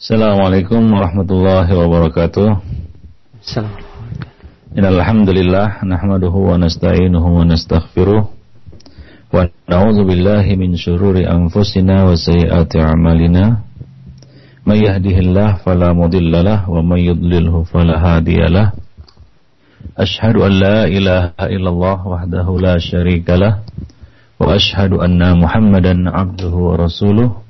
Assalamualaikum warahmatullahi wabarakatuh. Assalamualaikum. Innalhamdulillah nahmaduhu wa nasta'inuhu wa nastaghfiruh wa na'udzu billahi min shururi anfusina wa sayyiati a'malina. May yahdihillahu fala mudhillalah wa may yudlilhu fala hadiyalah. Ashhadu an la ilaha illallah wahdahu la syarikalah wa ashhadu anna Muhammadan 'abduhu wa rasuluh.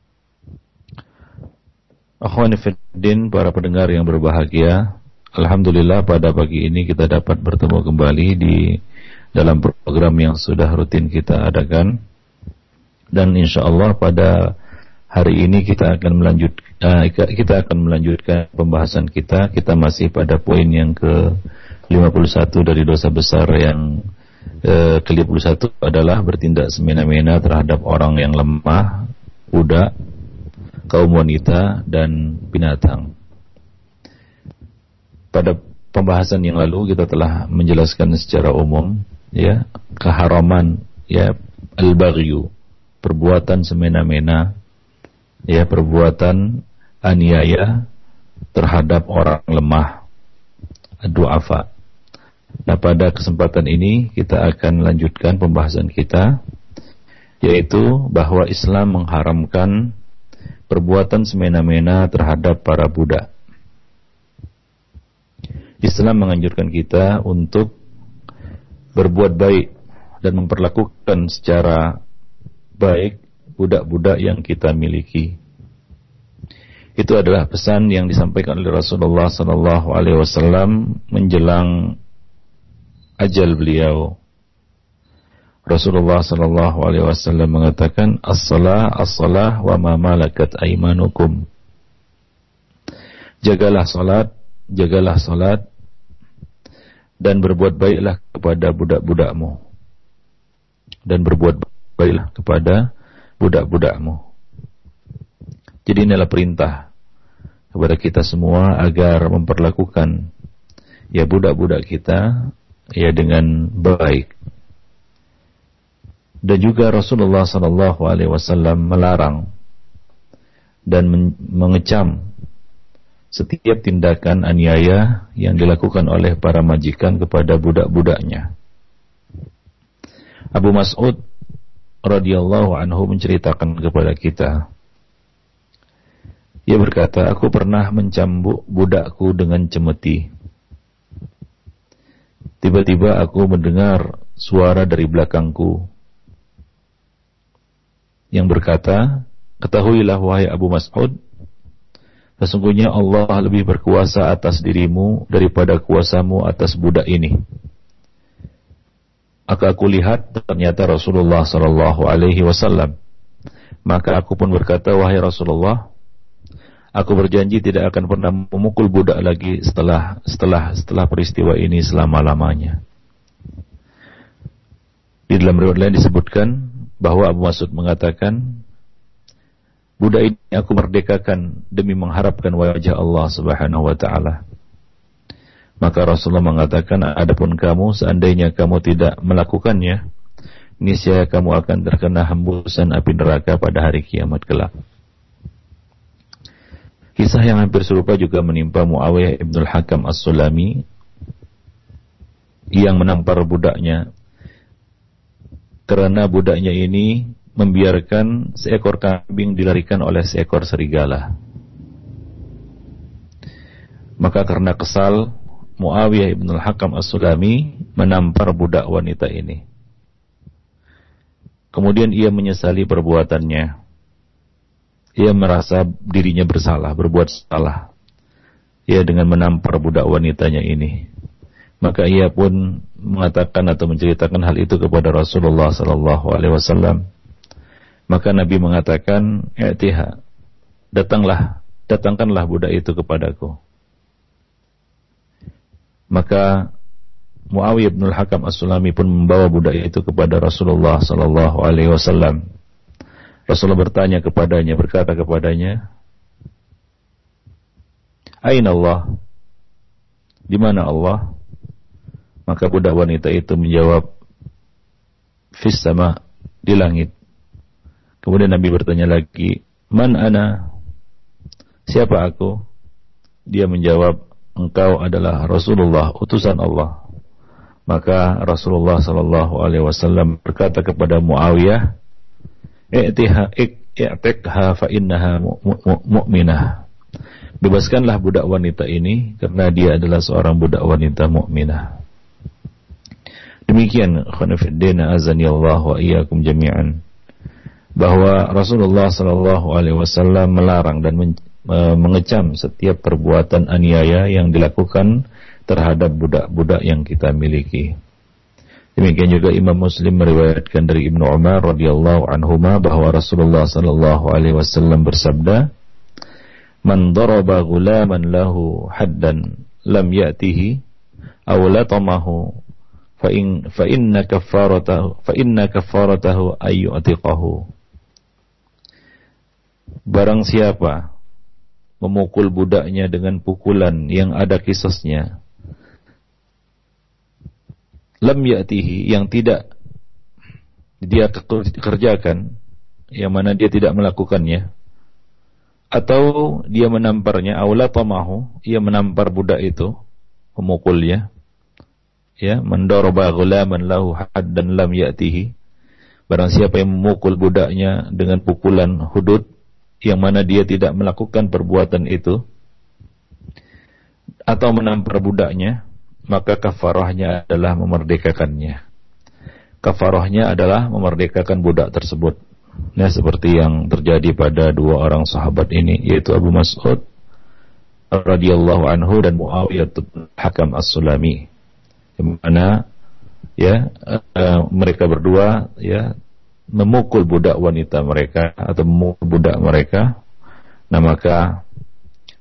Akhwani Fiddin, para pendengar yang berbahagia Alhamdulillah pada pagi ini kita dapat bertemu kembali di dalam program yang sudah rutin kita adakan. Dan insya Allah pada hari ini kita akan melanjut uh, kita akan melanjutkan pembahasan kita. Kita masih pada poin yang ke 51 dari dosa besar yang uh, ke 51 adalah bertindak semena-mena terhadap orang yang lemah, budak, kaum wanita dan binatang. Pada pembahasan yang lalu kita telah menjelaskan secara umum ya keharaman ya al-baghyu, perbuatan semena-mena ya perbuatan aniaya terhadap orang lemah duafa. Nah, pada kesempatan ini kita akan lanjutkan pembahasan kita yaitu bahwa Islam mengharamkan perbuatan semena-mena terhadap para budak. Islam menganjurkan kita untuk berbuat baik dan memperlakukan secara baik budak-budak yang kita miliki. Itu adalah pesan yang disampaikan oleh Rasulullah wasallam menjelang ajal beliau. Rasulullah sallallahu alaihi wasallam mengatakan as-salah as-salah wa ma malakat aimanukum. Jagalah salat, jagalah salat dan berbuat baiklah kepada budak-budakmu. Dan berbuat baiklah kepada budak-budakmu. Jadi inilah perintah kepada kita semua agar memperlakukan ya budak-budak kita ya dengan baik dan juga Rasulullah Sallallahu Alaihi Wasallam melarang dan mengecam setiap tindakan aniaya yang dilakukan oleh para majikan kepada budak-budaknya. Abu Mas'ud radhiyallahu anhu menceritakan kepada kita ia berkata, aku pernah mencambuk budakku dengan cemeti. Tiba-tiba aku mendengar suara dari belakangku yang berkata, Ketahuilah wahai Abu Mas'ud, sesungguhnya Allah lebih berkuasa atas dirimu daripada kuasamu atas budak ini. Maka aku lihat ternyata Rasulullah Sallallahu Alaihi Wasallam. Maka aku pun berkata, wahai Rasulullah, aku berjanji tidak akan pernah memukul budak lagi setelah setelah setelah peristiwa ini selama lamanya. Di dalam riwayat lain disebutkan bahwa Abu Mas'ud mengatakan budak ini aku merdekakan demi mengharapkan wajah Allah Subhanahu wa taala. Maka Rasulullah mengatakan adapun kamu seandainya kamu tidak melakukannya niscaya kamu akan terkena hembusan api neraka pada hari kiamat kelak. Kisah yang hampir serupa juga menimpa Muawiyah ibn Hakam As-Sulami yang menampar budaknya karena budaknya ini membiarkan seekor kambing dilarikan oleh seekor serigala. Maka karena kesal, Muawiyah ibn al-Hakam as-Sulami menampar budak wanita ini. Kemudian ia menyesali perbuatannya. Ia merasa dirinya bersalah, berbuat salah. Ia dengan menampar budak wanitanya ini. Maka ia pun mengatakan atau menceritakan hal itu kepada Rasulullah sallallahu alaihi wasallam. Maka Nabi mengatakan, "I'tiha, datanglah, datangkanlah budak itu kepadaku." Maka Muawiyah bin Al-Hakam As-Sulami pun membawa budak itu kepada Rasulullah sallallahu alaihi wasallam. Rasulullah bertanya kepadanya, berkata kepadanya, "Aina Allah?" Di mana Allah? Maka budak wanita itu menjawab, "Fis sama, di langit." Kemudian Nabi bertanya lagi, "Man ana?" Siapa aku? Dia menjawab, "Engkau adalah Rasulullah, utusan Allah." Maka Rasulullah Sallallahu Alaihi Wasallam berkata kepada Muawiyah, "I'tiha i'tikha fa innaha mu'minah." Bebaskanlah budak wanita ini karena dia adalah seorang budak wanita mukminah. Demikian khonifuddin azani Allah wa iyyakum jami'an bahwa Rasulullah sallallahu alaihi wasallam melarang dan mengecam setiap perbuatan aniaya yang dilakukan terhadap budak-budak yang kita miliki. Demikian juga Imam Muslim meriwayatkan dari Ibnu Umar radhiyallahu anhuma bahwa Rasulullah sallallahu alaihi wasallam bersabda, "Man daraba ghulaman lahu haddan lam ya'tihi aw latamahu fa in fa inna kaffaratahu fa inna kaffaratahu ayyutiqahu." Barang siapa memukul budaknya dengan pukulan yang ada kisosnya lam ya'tihi yang tidak dia kerjakan yang mana dia tidak melakukannya atau dia menamparnya aula tamahu ia menampar budak itu memukulnya ya mendoroba ghulaman lahu haddan lam ya'tihi barang siapa yang memukul budaknya dengan pukulan hudud yang mana dia tidak melakukan perbuatan itu atau menampar budaknya maka kafarahnya adalah memerdekakannya. Kafarahnya adalah memerdekakan budak tersebut. Nah, seperti yang terjadi pada dua orang sahabat ini, yaitu Abu Mas'ud radhiyallahu anhu dan Muawiyah Hakam As-Sulami. Mana ya uh, mereka berdua ya memukul budak wanita mereka atau memukul budak mereka. Nah, maka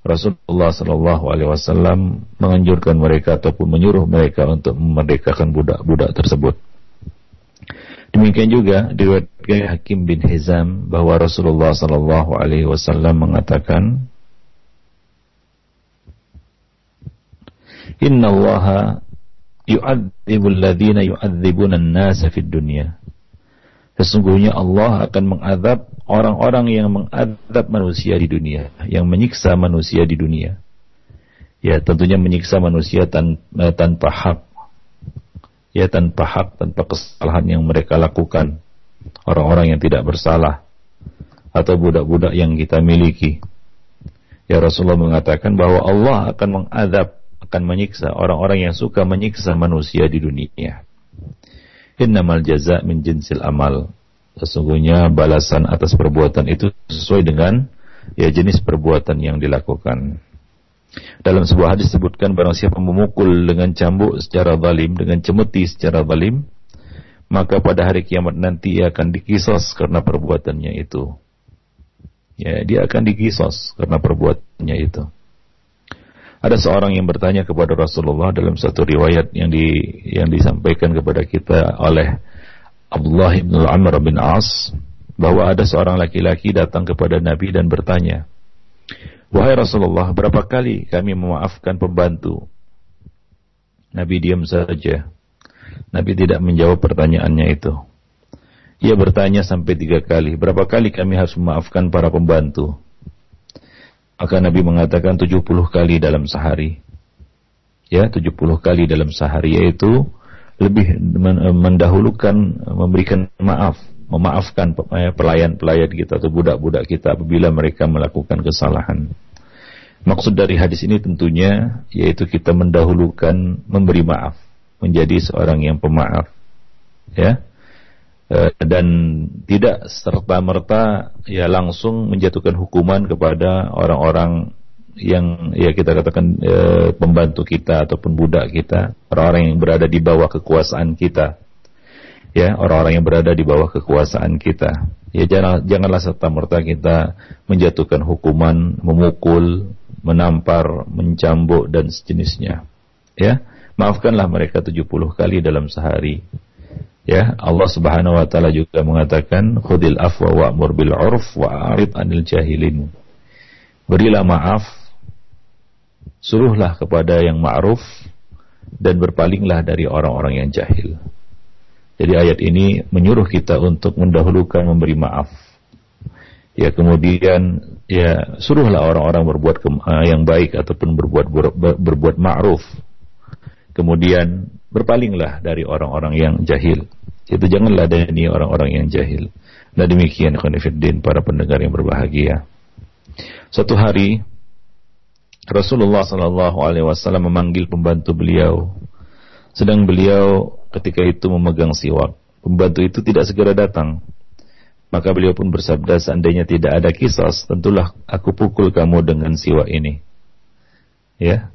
Rasulullah Shallallahu Alaihi Wasallam menganjurkan mereka ataupun menyuruh mereka untuk memerdekakan budak-budak tersebut. Demikian juga diriwayatkan Hakim bin Hizam bahwa Rasulullah Shallallahu Alaihi Wasallam mengatakan, Inna Allah yu'adzibul yu'adzibuna an-nasa fid dunya. Sesungguhnya Allah akan mengadab orang-orang yang mengadab manusia di dunia, yang menyiksa manusia di dunia. Ya, tentunya menyiksa manusia tan eh, tanpa hak. Ya, tanpa hak, tanpa kesalahan yang mereka lakukan. Orang-orang yang tidak bersalah atau budak-budak yang kita miliki. Ya Rasulullah mengatakan bahwa Allah akan mengadab, akan menyiksa orang-orang yang suka menyiksa manusia di dunia. Innamal jaza min jinsil amal sesungguhnya balasan atas perbuatan itu sesuai dengan ya jenis perbuatan yang dilakukan. Dalam sebuah hadis disebutkan barang siapa memukul dengan cambuk secara zalim, dengan cemeti secara zalim, maka pada hari kiamat nanti ia akan dikisos karena perbuatannya itu. Ya, dia akan dikisos karena perbuatannya itu. Ada seorang yang bertanya kepada Rasulullah dalam satu riwayat yang di yang disampaikan kepada kita oleh Abdullah bin Amr bin As bahwa ada seorang laki-laki datang kepada Nabi dan bertanya, Wahai Rasulullah, berapa kali kami memaafkan pembantu? Nabi diam saja. Nabi tidak menjawab pertanyaannya itu. Ia bertanya sampai tiga kali, berapa kali kami harus memaafkan para pembantu? Maka Nabi mengatakan tujuh puluh kali dalam sehari. Ya, tujuh puluh kali dalam sehari, yaitu lebih mendahulukan memberikan maaf, memaafkan pelayan-pelayan kita atau budak-budak kita apabila mereka melakukan kesalahan. Maksud dari hadis ini tentunya yaitu kita mendahulukan memberi maaf, menjadi seorang yang pemaaf. Ya. E, dan tidak serta-merta ya langsung menjatuhkan hukuman kepada orang-orang yang ya kita katakan e, pembantu kita ataupun budak kita, orang-orang yang berada di bawah kekuasaan kita. Ya, orang-orang yang berada di bawah kekuasaan kita. Ya jangan janganlah serta merta kita menjatuhkan hukuman, memukul, menampar, mencambuk dan sejenisnya. Ya, Maafkanlah mereka 70 kali dalam sehari. Ya, Allah Subhanahu wa taala juga mengatakan, "Khudil afwa wa'mur bil 'urf wa 'arid 'anil jahilin." Berilah maaf, suruhlah kepada yang ma'ruf dan berpalinglah dari orang-orang yang jahil. Jadi ayat ini menyuruh kita untuk mendahulukan memberi maaf. Ya kemudian ya suruhlah orang-orang berbuat uh, yang baik ataupun berbuat ber, berbuat ma'ruf. Kemudian berpalinglah dari orang-orang yang jahil. Itu janganlah dari orang-orang yang jahil. Nah demikian khonifuddin para pendengar yang berbahagia. Suatu hari Rasulullah Shallallahu Alaihi Wasallam memanggil pembantu beliau. Sedang beliau ketika itu memegang siwak. Pembantu itu tidak segera datang. Maka beliau pun bersabda, seandainya tidak ada kisos, tentulah aku pukul kamu dengan siwak ini. Ya,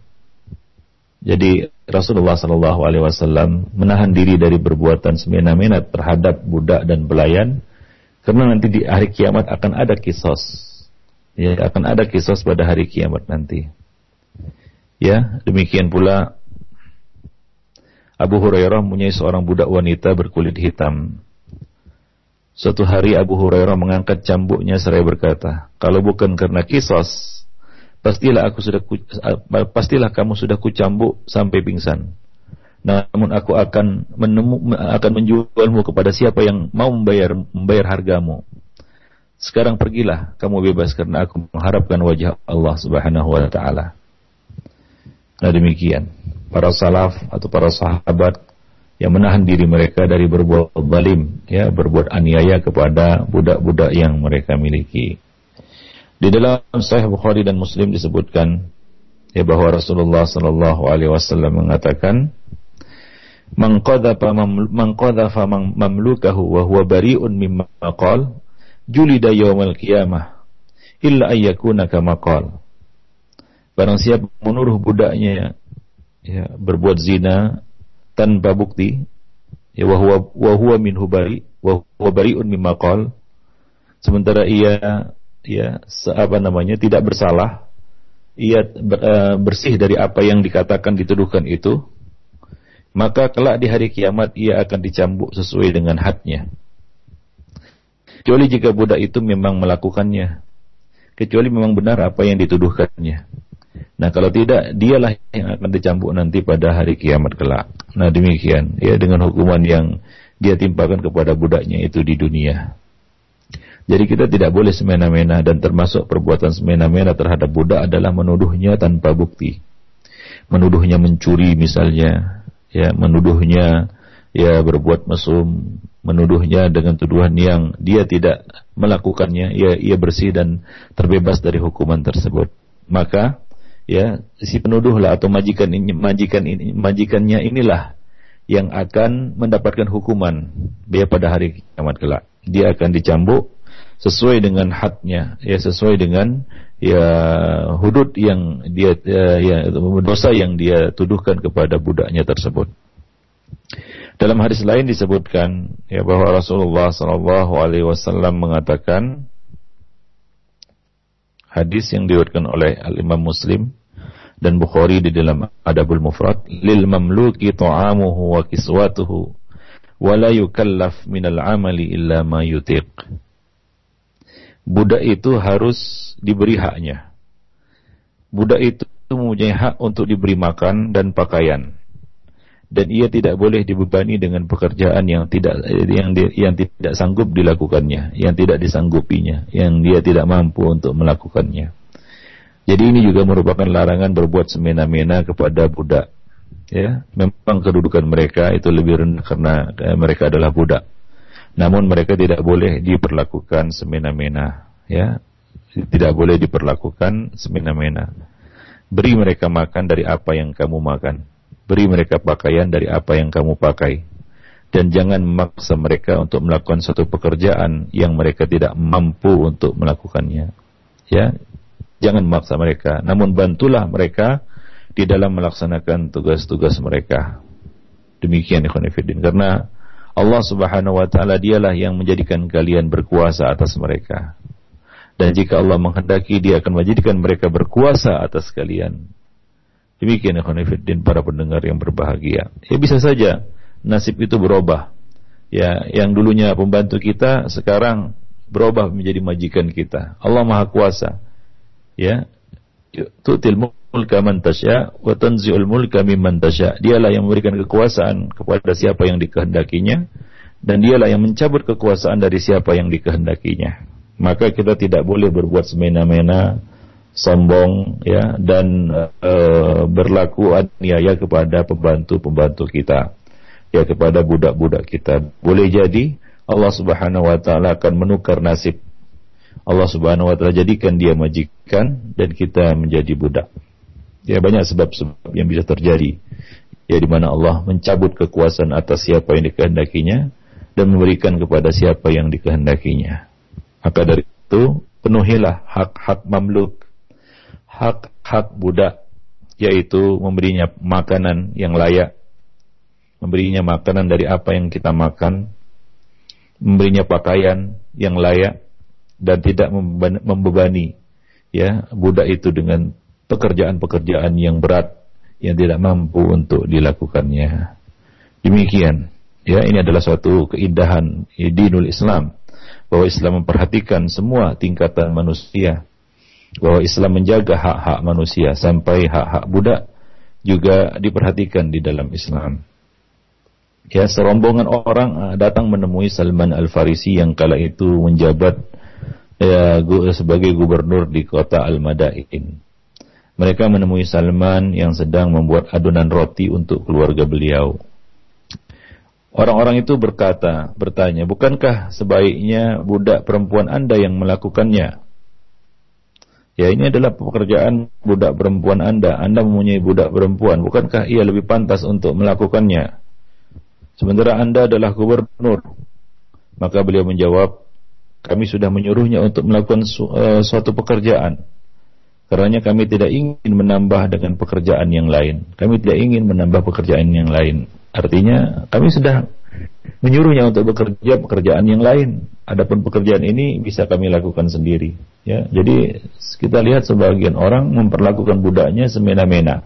jadi Rasulullah Shallallahu Alaihi Wasallam menahan diri dari perbuatan semena-mena terhadap budak dan pelayan, karena nanti di hari kiamat akan ada kisos, ya akan ada kisos pada hari kiamat nanti. Ya, demikian pula Abu Hurairah mempunyai seorang budak wanita berkulit hitam. Suatu hari Abu Hurairah mengangkat cambuknya seraya berkata, kalau bukan karena kisos, pastilah aku sudah ku, pastilah kamu sudah kucambuk sampai pingsan. Namun aku akan menemu akan menjualmu kepada siapa yang mau membayar membayar hargamu. Sekarang pergilah kamu bebas karena aku mengharapkan wajah Allah Subhanahu wa taala. Nah demikian para salaf atau para sahabat yang menahan diri mereka dari berbuat zalim ya berbuat aniaya kepada budak-budak yang mereka miliki. Di dalam Sahih Bukhari dan Muslim disebutkan ya bahwa Rasulullah sallallahu alaihi wasallam mengatakan man qadhafa mamlukahu wa huwa bari'un mimma qala julida yaumal qiyamah illa ayyakuna kama qala Barang siapa menuduh budaknya ya berbuat zina tanpa bukti ya wa huwa wa huwa minhu bari wa huwa bari'un mimma qala sementara ia ya apa namanya tidak bersalah ia eh, bersih dari apa yang dikatakan dituduhkan itu maka kelak di hari kiamat ia akan dicambuk sesuai dengan hadnya. Kecuali jika budak itu memang melakukannya. Kecuali memang benar apa yang dituduhkannya. Nah kalau tidak dialah yang akan dicambuk nanti pada hari kiamat kelak. Nah demikian ya dengan hukuman yang dia timpakan kepada budaknya itu di dunia jadi kita tidak boleh semena-mena dan termasuk perbuatan semena-mena terhadap budak adalah menuduhnya tanpa bukti. Menuduhnya mencuri misalnya, ya menuduhnya ya berbuat mesum, menuduhnya dengan tuduhan yang dia tidak melakukannya, ya ia bersih dan terbebas dari hukuman tersebut. Maka ya si penuduhlah atau majikan ini majikan ini majikannya inilah yang akan mendapatkan hukuman dia pada hari kiamat kelak. Dia akan dicambuk sesuai dengan hadnya ya sesuai dengan ya hudud yang dia ya, ya dosa yang dia tuduhkan kepada budaknya tersebut. Dalam hadis lain disebutkan ya bahwa Rasulullah Shallallahu Alaihi Wasallam mengatakan hadis yang diriwayatkan oleh Al Imam Muslim dan Bukhari di dalam Adabul Mufrad lil mamluki ta'amuhu wa kiswatuhu wa la yukallaf minal amali illa ma yutiq budak itu harus diberi haknya. Budak itu mempunyai hak untuk diberi makan dan pakaian. Dan ia tidak boleh dibebani dengan pekerjaan yang tidak yang yang tidak sanggup dilakukannya, yang tidak disanggupinya, yang dia tidak mampu untuk melakukannya. Jadi ini juga merupakan larangan berbuat semena-mena kepada budak. Ya, memang kedudukan mereka itu lebih rendah karena eh, mereka adalah budak. Namun mereka tidak boleh diperlakukan semena-mena, ya. Tidak boleh diperlakukan semena-mena. Beri mereka makan dari apa yang kamu makan. Beri mereka pakaian dari apa yang kamu pakai. Dan jangan memaksa mereka untuk melakukan suatu pekerjaan yang mereka tidak mampu untuk melakukannya. Ya, jangan memaksa mereka, namun bantulah mereka di dalam melaksanakan tugas-tugas mereka. Demikian ikhwan karena Allah Subhanahu wa taala dialah yang menjadikan kalian berkuasa atas mereka. Dan jika Allah menghendaki dia akan menjadikan mereka berkuasa atas kalian. Demikian ikhwanifiddin para pendengar yang berbahagia. Ya bisa saja nasib itu berubah. Ya, yang dulunya pembantu kita sekarang berubah menjadi majikan kita. Allah Maha Kuasa. Ya. Tu'til mulka man tasya wa tanzi'ul mulka mimman tasya. Dialah yang memberikan kekuasaan kepada siapa yang dikehendakinya dan dialah yang mencabut kekuasaan dari siapa yang dikehendakinya. Maka kita tidak boleh berbuat semena-mena sombong ya dan e, berlaku aniaya kepada pembantu-pembantu kita ya kepada budak-budak kita boleh jadi Allah Subhanahu wa taala akan menukar nasib Allah Subhanahu wa taala jadikan dia majikan dan kita menjadi budak ya banyak sebab-sebab yang bisa terjadi. Ya di mana Allah mencabut kekuasaan atas siapa yang dikehendakinya dan memberikan kepada siapa yang dikehendakinya. Maka dari itu penuhilah hak-hak mamluk hak-hak budak yaitu memberinya makanan yang layak memberinya makanan dari apa yang kita makan memberinya pakaian yang layak dan tidak membebani ya budak itu dengan pekerjaan-pekerjaan yang berat yang tidak mampu untuk dilakukannya demikian ya ini adalah suatu keindahan dinul Islam bahwa Islam memperhatikan semua tingkatan manusia bahwa Islam menjaga hak-hak manusia sampai hak-hak budak juga diperhatikan di dalam Islam. Ya, serombongan orang ah, datang menemui Salman Al-Farisi yang kala itu menjabat ya, sebagai gubernur di kota Al-Madain. Mereka menemui Salman yang sedang membuat adonan roti untuk keluarga beliau. Orang-orang itu berkata, bertanya, bukankah sebaiknya budak perempuan Anda yang melakukannya? Ya ini adalah pekerjaan budak perempuan Anda. Anda mempunyai budak perempuan. Bukankah ia lebih pantas untuk melakukannya? Sementara Anda adalah gubernur. Maka beliau menjawab, kami sudah menyuruhnya untuk melakukan su uh, suatu pekerjaan. Karena kami tidak ingin menambah dengan pekerjaan yang lain. Kami tidak ingin menambah pekerjaan yang lain. Artinya kami sudah menyuruhnya untuk bekerja pekerjaan yang lain. Adapun pekerjaan ini bisa kami lakukan sendiri. Ya, jadi kita lihat sebagian orang memperlakukan budaknya semena-mena,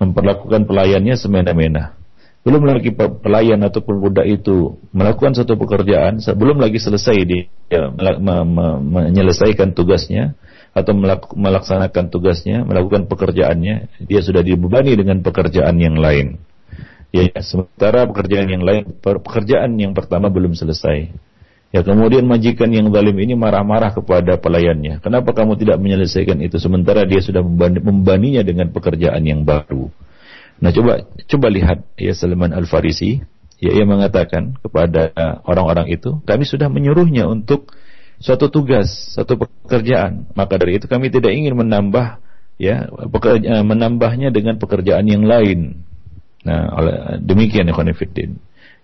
memperlakukan pelayannya semena-mena. Belum lagi pelayan ataupun budak itu melakukan satu pekerjaan, sebelum lagi selesai dia menyelesaikan tugasnya atau melaksanakan tugasnya, melakukan pekerjaannya, dia sudah dibebani dengan pekerjaan yang lain. Ya, sementara pekerjaan yang lain, pekerjaan yang pertama belum selesai. Ya kemudian majikan yang zalim ini marah-marah kepada pelayannya. Kenapa kamu tidak menyelesaikan itu sementara dia sudah membaninya dengan pekerjaan yang baru. Nah coba coba lihat ya Salman Al Farisi, ya ia mengatakan kepada orang-orang itu, kami sudah menyuruhnya untuk suatu tugas, satu pekerjaan. Maka dari itu kami tidak ingin menambah ya pekerja, menambahnya dengan pekerjaan yang lain. Nah, oleh demikian ya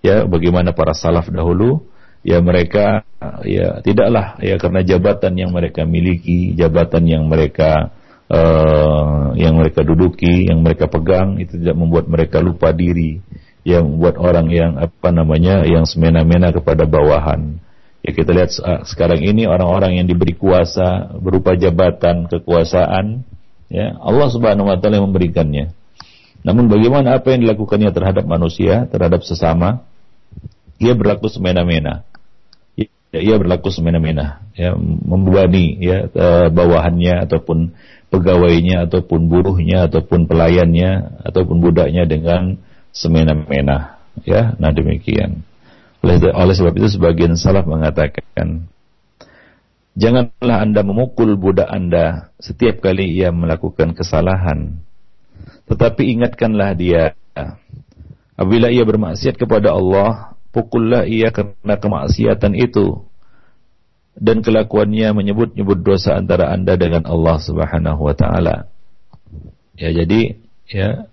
Ya, bagaimana para salaf dahulu ya mereka ya tidaklah ya karena jabatan yang mereka miliki, jabatan yang mereka uh, yang mereka duduki, yang mereka pegang itu tidak membuat mereka lupa diri, yang membuat orang yang apa namanya yang semena-mena kepada bawahan. Ya kita lihat sekarang ini orang-orang yang diberi kuasa berupa jabatan kekuasaan, ya Allah Subhanahu wa taala yang memberikannya. Namun bagaimana apa yang dilakukannya terhadap manusia, terhadap sesama, ia berlaku semena-mena ya, ia berlaku semena-mena, ya, membebani ya bawahannya ataupun pegawainya ataupun buruhnya ataupun pelayannya ataupun budaknya dengan semena-mena, ya. Nah demikian. Oleh, sebab itu sebagian salaf mengatakan Janganlah Anda memukul budak Anda setiap kali ia melakukan kesalahan. Tetapi ingatkanlah dia apabila ia bermaksiat kepada Allah pukullah ia karena kemaksiatan itu dan kelakuannya menyebut-nyebut dosa antara Anda dengan Allah Subhanahu wa taala. Ya jadi ya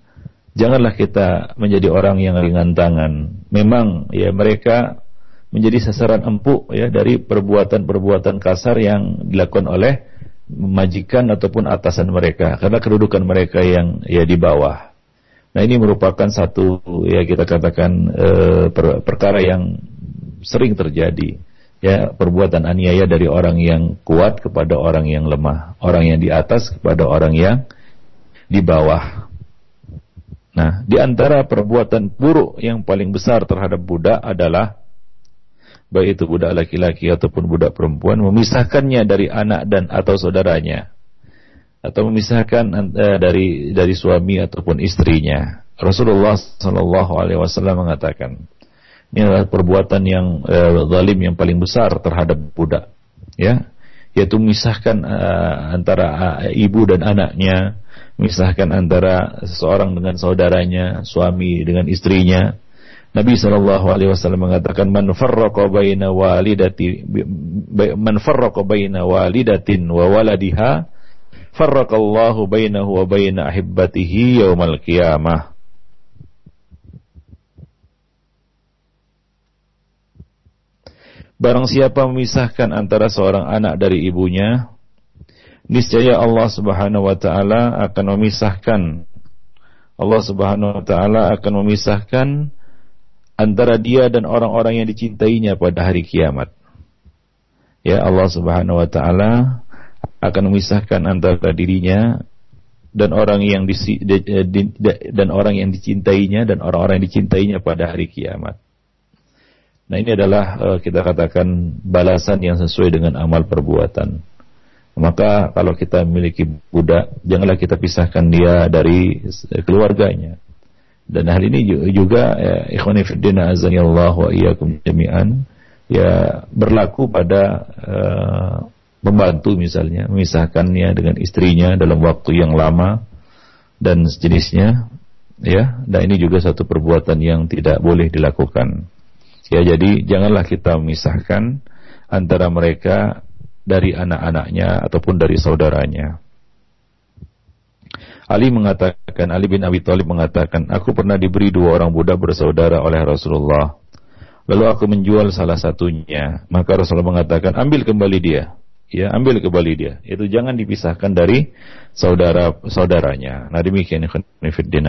janganlah kita menjadi orang yang ringan tangan. Memang ya mereka menjadi sasaran empuk ya dari perbuatan-perbuatan kasar yang dilakukan oleh majikan ataupun atasan mereka karena kedudukan mereka yang ya di bawah. Nah ini merupakan satu ya kita katakan e, per, perkara yang sering terjadi ya perbuatan aniaya dari orang yang kuat kepada orang yang lemah, orang yang di atas kepada orang yang di bawah. Nah, di antara perbuatan buruk yang paling besar terhadap budak adalah baik itu budak laki-laki ataupun budak perempuan memisahkannya dari anak dan atau saudaranya atau memisahkan uh, dari dari suami ataupun istrinya. Rasulullah Shallallahu Alaihi Wasallam mengatakan ini adalah perbuatan yang uh, zalim yang paling besar terhadap budak, ya, yaitu memisahkan uh, antara uh, ibu dan anaknya, memisahkan antara seseorang dengan saudaranya, suami dengan istrinya. Nabi Shallallahu Alaihi Wasallam mengatakan man farraqa baina walidati man farraqa baina walidatin wa waladiha farraqallahu bainahu wa baina ahibbatihi yaumal qiyamah. Barang siapa memisahkan antara seorang anak dari ibunya, niscaya Allah Subhanahu wa taala akan memisahkan Allah Subhanahu wa taala akan memisahkan antara dia dan orang-orang yang dicintainya pada hari kiamat. Ya Allah Subhanahu wa taala akan memisahkan antara dirinya dan orang yang di, dan orang yang dicintainya dan orang-orang yang dicintainya pada hari kiamat. Nah ini adalah uh, kita katakan balasan yang sesuai dengan amal perbuatan. Maka kalau kita memiliki budak, janganlah kita pisahkan dia dari keluarganya. Dan hal ini juga ya, ikhwan fillah azanillah wa iyyakum jami'an ya berlaku pada uh, misalnya memisahkannya dengan istrinya dalam waktu yang lama dan sejenisnya ya dan ini juga satu perbuatan yang tidak boleh dilakukan ya jadi janganlah kita memisahkan antara mereka dari anak-anaknya ataupun dari saudaranya Ali mengatakan Ali bin Abi Thalib mengatakan aku pernah diberi dua orang budak bersaudara oleh Rasulullah lalu aku menjual salah satunya maka Rasulullah mengatakan ambil kembali dia ya ambil kembali dia. Itu jangan dipisahkan dari saudara saudaranya. Nah demikian ikhwan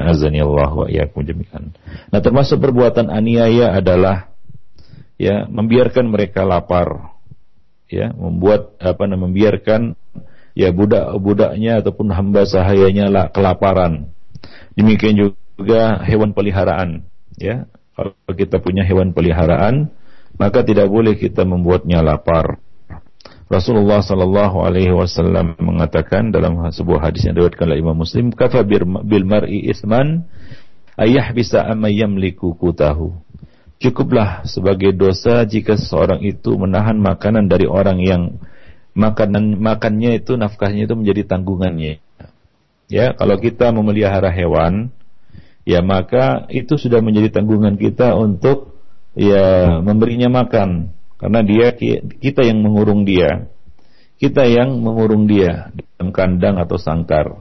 azani Allah wa iyyakum jami'an. Nah termasuk perbuatan aniaya adalah ya membiarkan mereka lapar. Ya, membuat apa namanya membiarkan ya budak-budaknya ataupun hamba sahayanya lah, kelaparan. Demikian juga hewan peliharaan, ya. Kalau kita punya hewan peliharaan, maka tidak boleh kita membuatnya lapar Rasulullah Sallallahu Alaihi Wasallam mengatakan dalam sebuah hadis yang diriwayatkan oleh Imam Muslim, "Kafa bil mar'i isman ayah bisa amayam liku kutahu." Cukuplah sebagai dosa jika seseorang itu menahan makanan dari orang yang makanan makannya itu nafkahnya itu menjadi tanggungannya. Ya, kalau kita memelihara hewan, ya maka itu sudah menjadi tanggungan kita untuk ya memberinya makan karena dia kita yang mengurung dia. Kita yang mengurung dia dalam kandang atau sangkar.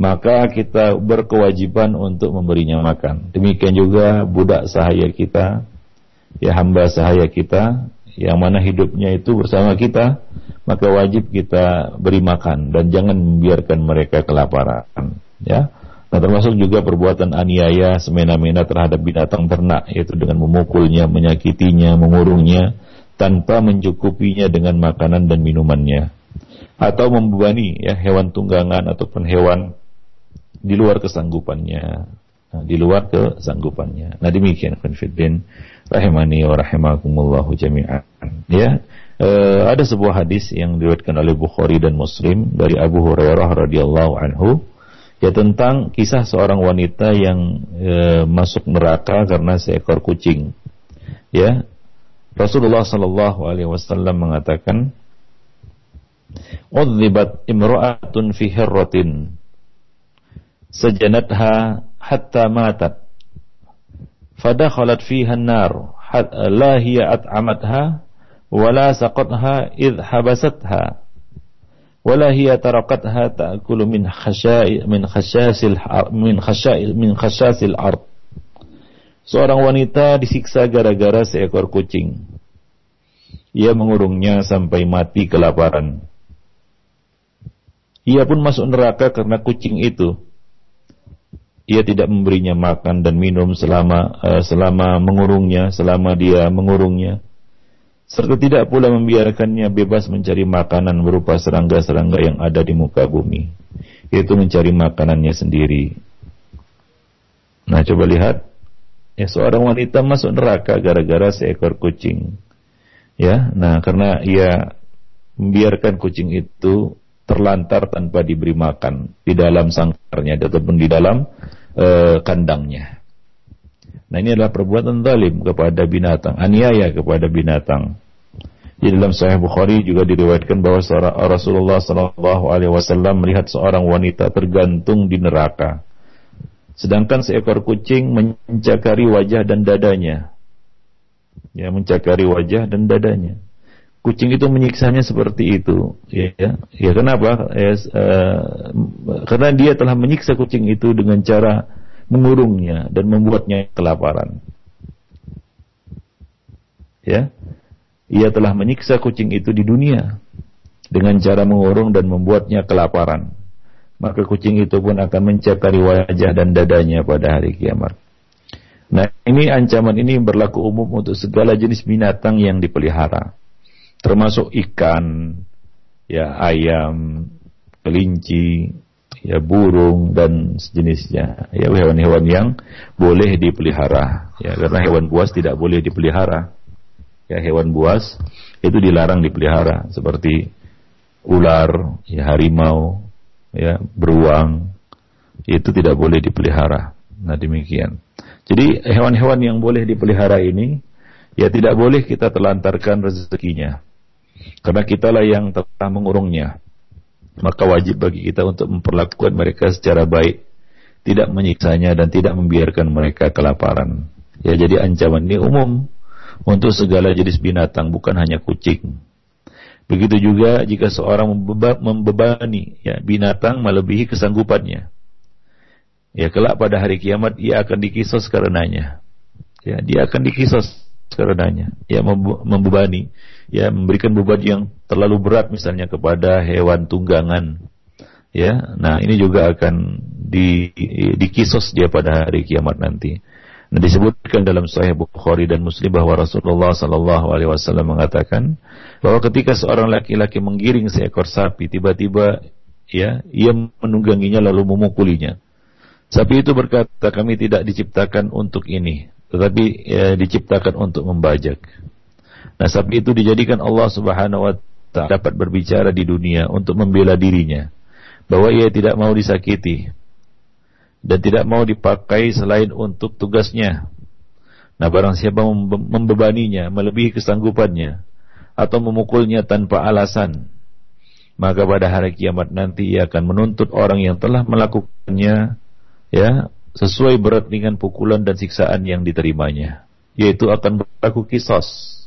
Maka kita berkewajiban untuk memberinya makan. Demikian juga budak sahaya kita, ya hamba sahaya kita, yang mana hidupnya itu bersama kita, maka wajib kita beri makan dan jangan membiarkan mereka kelaparan. Ya, Nah termasuk juga perbuatan aniaya semena-mena terhadap binatang ternak yaitu dengan memukulnya, menyakitinya, mengurungnya tanpa mencukupinya dengan makanan dan minumannya atau membebani ya hewan tunggangan ataupun hewan di luar kesanggupannya. Nah, di luar kesanggupannya. Nah demikian konfidin rahimani wa rahimakumullahu jami'an. Ya e, ada sebuah hadis yang diriwayatkan oleh Bukhari dan Muslim dari Abu Hurairah radhiyallahu anhu. Ya tentang kisah seorang wanita yang e, masuk neraka karena seekor kucing. Ya Rasulullah Shallallahu Alaihi Wasallam mengatakan, "Udzibat imra'atun fi hirratin sajanatha hatta matat fadakhalat fiha an-nar la hiya at'amatha wala saqatha id habasatha wala hiya tarakatha ta'kulu min khasha'i min khashasil min khasha'i min khashasil ard Seorang wanita disiksa gara-gara seekor kucing. Ia mengurungnya sampai mati kelaparan. Ia pun masuk neraka karena kucing itu. Ia tidak memberinya makan dan minum selama uh, selama mengurungnya, selama dia mengurungnya. Serta tidak pula membiarkannya bebas mencari makanan berupa serangga-serangga yang ada di muka bumi. Itu mencari makanannya sendiri. Nah, coba lihat ya seorang wanita masuk neraka gara-gara seekor kucing. Ya, nah karena ia membiarkan kucing itu terlantar tanpa diberi makan di dalam sangkarnya ataupun di dalam uh, kandangnya. Nah ini adalah perbuatan zalim kepada binatang, aniaya kepada binatang. Di dalam Sahih Bukhari juga diriwayatkan bahwa Rasulullah Shallallahu Alaihi Wasallam melihat seorang wanita tergantung di neraka, sedangkan seekor kucing mencakari wajah dan dadanya. Ya, mencakari wajah dan dadanya. Kucing itu menyiksanya seperti itu, ya, ya, ya kenapa? Ya, uh, karena dia telah menyiksa kucing itu dengan cara mengurungnya dan membuatnya kelaparan. Ya, ia telah menyiksa kucing itu di dunia dengan cara mengurung dan membuatnya kelaparan. Maka kucing itu pun akan mencakari wajah dan dadanya pada hari kiamat. Nah, ini ancaman ini berlaku umum untuk segala jenis binatang yang dipelihara. Termasuk ikan, ya ayam, kelinci, ya burung dan sejenisnya. Ya hewan-hewan yang boleh dipelihara. Ya karena hewan buas tidak boleh dipelihara ya hewan buas itu dilarang dipelihara seperti ular, ya harimau, ya beruang itu tidak boleh dipelihara. Nah demikian. Jadi hewan-hewan yang boleh dipelihara ini ya tidak boleh kita telantarkan rezekinya. Karena kitalah yang telah mengurungnya. Maka wajib bagi kita untuk memperlakukan mereka secara baik, tidak menyiksanya dan tidak membiarkan mereka kelaparan. Ya jadi ancaman ini umum untuk segala jenis binatang, bukan hanya kucing. Begitu juga jika seorang membebani ya, binatang melebihi kesanggupannya. Ya kelak pada hari kiamat ia akan dikisos karenanya. Ya, dia akan dikisos karenanya. Ya membebani, ya memberikan beban yang terlalu berat misalnya kepada hewan tunggangan. Ya, nah ini juga akan di, dikisos dia pada hari kiamat nanti. Nah, disebutkan dalam Sahih Bukhari dan Muslim bahwa Rasulullah Sallallahu Alaihi Wasallam mengatakan bahwa ketika seorang laki-laki menggiring seekor sapi, tiba-tiba ya ia menungganginya lalu memukulinya. Sapi itu berkata, kami tidak diciptakan untuk ini, tetapi ya, diciptakan untuk membajak. Sapi itu dijadikan Allah Subhanahu Wa Taala dapat berbicara di dunia untuk membela dirinya, bahwa ia tidak mau disakiti, dan tidak mau dipakai selain untuk tugasnya. Nah barang siapa membebaninya melebihi kesanggupannya atau memukulnya tanpa alasan, maka pada hari kiamat nanti ia akan menuntut orang yang telah melakukannya ya sesuai berat dengan pukulan dan siksaan yang diterimanya, yaitu akan berlaku kisos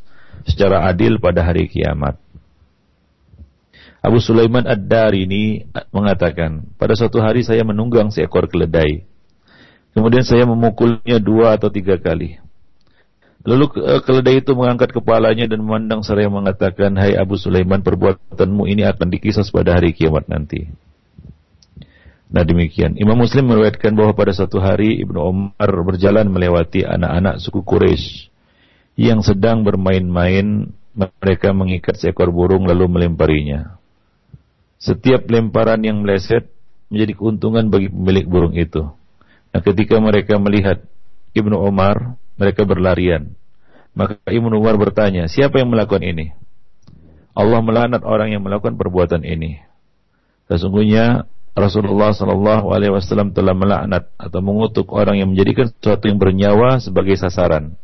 secara adil pada hari kiamat. Abu Sulaiman Ad-Dari ini mengatakan, pada suatu hari saya menunggang seekor keledai. Kemudian saya memukulnya dua atau tiga kali. Lalu eh, keledai itu mengangkat kepalanya dan memandang saya mengatakan, Hai Abu Sulaiman, perbuatanmu ini akan dikisah pada hari kiamat nanti. Nah demikian. Imam Muslim meriwayatkan bahwa pada suatu hari Ibnu Umar berjalan melewati anak-anak suku Quraisy yang sedang bermain-main. Mereka mengikat seekor burung lalu melemparinya. Setiap lemparan yang meleset menjadi keuntungan bagi pemilik burung itu. Nah, ketika mereka melihat Ibnu Umar, mereka berlarian. Maka Ibnu Umar bertanya, siapa yang melakukan ini? Allah melaknat orang yang melakukan perbuatan ini. Sesungguhnya Rasulullah Shallallahu Alaihi Wasallam telah melaknat atau mengutuk orang yang menjadikan sesuatu yang bernyawa sebagai sasaran,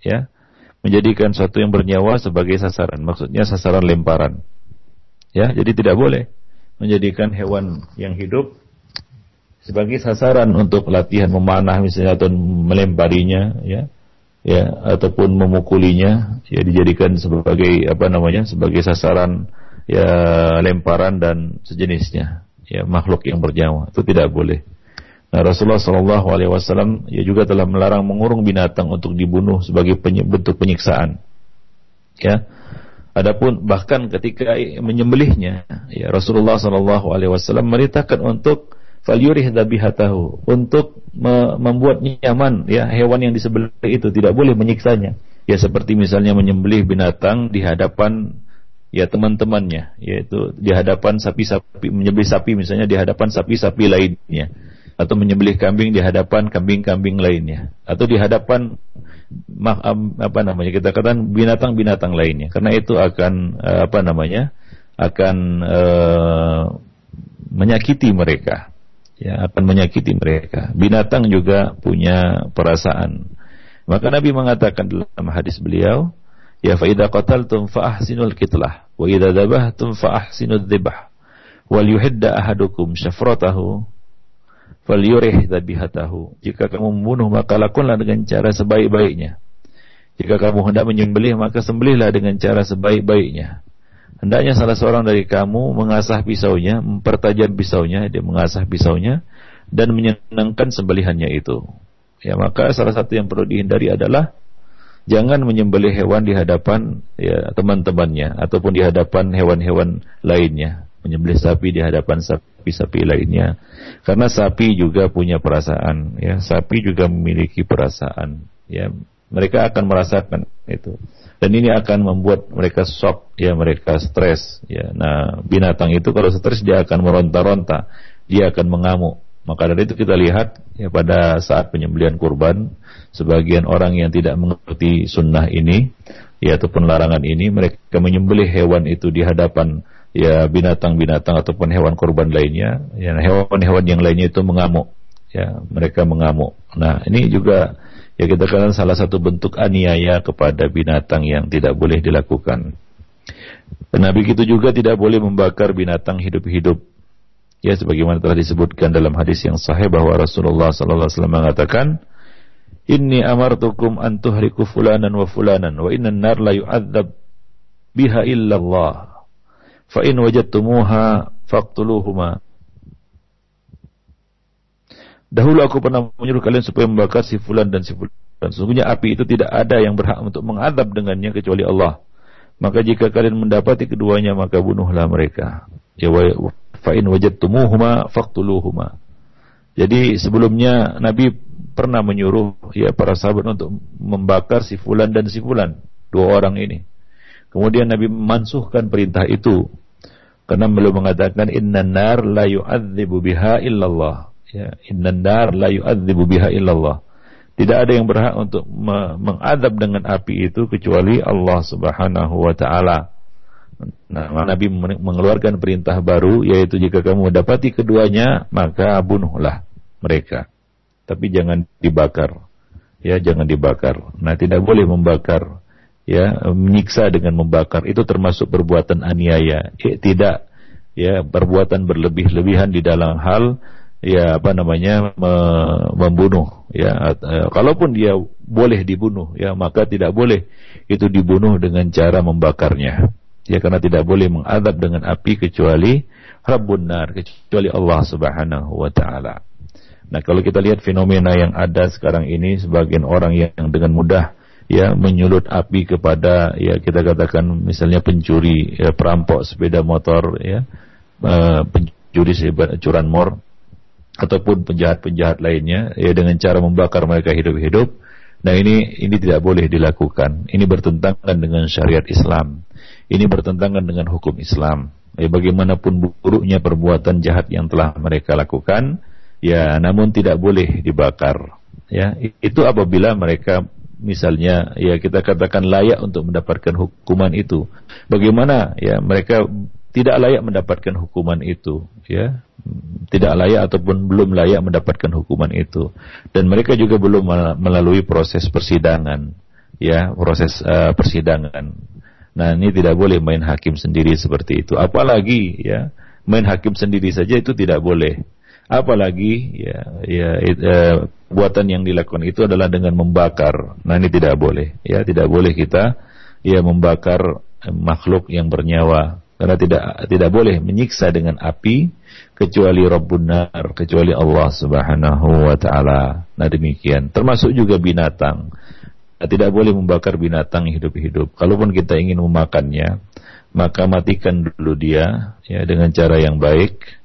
ya, menjadikan sesuatu yang bernyawa sebagai sasaran. Maksudnya sasaran lemparan. Ya, jadi tidak boleh menjadikan hewan yang hidup sebagai sasaran untuk latihan memanah misalnya atau melemparinya ya ya ataupun memukulinya ya dijadikan sebagai apa namanya sebagai sasaran ya lemparan dan sejenisnya ya makhluk yang bernyawa itu tidak boleh. Nah, Rasulullah Shallallahu Alaihi Wasallam ya juga telah melarang mengurung binatang untuk dibunuh sebagai bentuk penyiksaan. Ya, Adapun bahkan ketika menyembelihnya, ya Rasulullah Shallallahu Alaihi Wasallam merintahkan untuk falyurih dabihatahu untuk me membuat nyaman ya hewan yang disembelih itu tidak boleh menyiksanya. Ya seperti misalnya menyembelih binatang di hadapan ya teman-temannya, yaitu di hadapan sapi-sapi menyembelih sapi misalnya di hadapan sapi-sapi lainnya atau menyembelih kambing di hadapan kambing-kambing lainnya. Atau di hadapan apa namanya kita katakan binatang-binatang lainnya. Karena itu akan eh, apa namanya akan uh, menyakiti mereka. Ya akan menyakiti mereka. Binatang juga punya perasaan. Maka Nabi mengatakan dalam hadis beliau ya fa idza qataltum fa ahsinul kitlah wa idza dzabhtum fa ahsinudz dzibh wal yuhidda ahadukum syafratahu falyurih dzabihatahu jika kamu membunuh maka lakukanlah dengan cara sebaik-baiknya. Jika kamu hendak menyembelih maka sembelihlah dengan cara sebaik-baiknya. Hendaknya salah seorang dari kamu mengasah pisaunya, mempertajam pisaunya, dia mengasah pisaunya dan menyenangkan sembelihannya itu. Ya, maka salah satu yang perlu dihindari adalah jangan menyembelih hewan di hadapan ya teman-temannya ataupun di hadapan hewan-hewan lainnya, menyembelih sapi di hadapan sapi-sapi lainnya. Karena sapi juga punya perasaan, ya, sapi juga memiliki perasaan, ya. Mereka akan merasakan itu. Dan ini akan membuat mereka shock ya mereka stres ya. Nah binatang itu kalau stres dia akan meronta-ronta. Dia akan mengamuk. Maka dari itu kita lihat ya pada saat penyembelihan kurban sebagian orang yang tidak mengerti sunnah ini ya ataupun larangan ini mereka menyembelih hewan itu di hadapan ya binatang-binatang ataupun hewan kurban lainnya ya hewan-hewan yang lainnya itu mengamuk ya mereka mengamuk nah ini juga ya kita katakan salah satu bentuk aniaya kepada binatang yang tidak boleh dilakukan. Nabi itu juga tidak boleh membakar binatang hidup-hidup. Ya sebagaimana telah disebutkan dalam hadis yang sahih bahwa Rasulullah sallallahu alaihi wasallam mengatakan, "Inni amartukum an tuhriku fulanan wa fulanan wa inna nar la yu'adzab biha illa Allah. Fa in wajadtumuha faqtuluhuma." Dahulu aku pernah menyuruh kalian supaya membakar si fulan dan si fulan. Sesungguhnya api itu tidak ada yang berhak untuk mengadab dengannya kecuali Allah. Maka jika kalian mendapati keduanya maka bunuhlah mereka. Ya wa fa in wajadtumuhuma faqtuluhuma. Jadi sebelumnya Nabi pernah menyuruh ya para sahabat untuk membakar si fulan dan si fulan, dua orang ini. Kemudian Nabi memansuhkan perintah itu karena belum mengatakan inna nar la yu'adzibu biha illallah ya innan dar la yu'adzibu biha illallah tidak ada yang berhak untuk mengadab dengan api itu kecuali Allah Subhanahu wa taala. Nah, Nabi mengeluarkan perintah baru yaitu jika kamu mendapati keduanya maka bunuhlah mereka. Tapi jangan dibakar. Ya, jangan dibakar. Nah, tidak boleh membakar ya, menyiksa dengan membakar itu termasuk perbuatan aniaya. Eh, tidak ya, perbuatan berlebih-lebihan di dalam hal ya apa namanya me, membunuh ya uh, kalaupun dia boleh dibunuh ya maka tidak boleh itu dibunuh dengan cara membakarnya ya karena tidak boleh mengadab dengan api kecuali Rabbun nar kecuali Allah Subhanahu wa taala. Nah, kalau kita lihat fenomena yang ada sekarang ini sebagian orang yang dengan mudah ya menyulut api kepada ya kita katakan misalnya pencuri ya, perampok sepeda motor ya uh, pencuri curanmor ataupun penjahat-penjahat lainnya ya dengan cara membakar mereka hidup-hidup. Nah ini ini tidak boleh dilakukan. Ini bertentangan dengan syariat Islam. Ini bertentangan dengan hukum Islam. Ya, bagaimanapun buruknya perbuatan jahat yang telah mereka lakukan, ya namun tidak boleh dibakar. Ya itu apabila mereka misalnya ya kita katakan layak untuk mendapatkan hukuman itu. Bagaimana ya mereka tidak layak mendapatkan hukuman itu, ya tidak layak ataupun belum layak mendapatkan hukuman itu, dan mereka juga belum melalui proses persidangan, ya proses uh, persidangan. Nah ini tidak boleh main hakim sendiri seperti itu, apalagi ya main hakim sendiri saja itu tidak boleh, apalagi ya ya it, uh, buatan yang dilakukan itu adalah dengan membakar. Nah ini tidak boleh, ya tidak boleh kita ya membakar makhluk yang bernyawa karena tidak tidak boleh menyiksa dengan api kecuali Rabbun kecuali Allah Subhanahu wa taala. Nah demikian, termasuk juga binatang. Nah, tidak boleh membakar binatang hidup-hidup. Kalaupun kita ingin memakannya, maka matikan dulu dia ya dengan cara yang baik.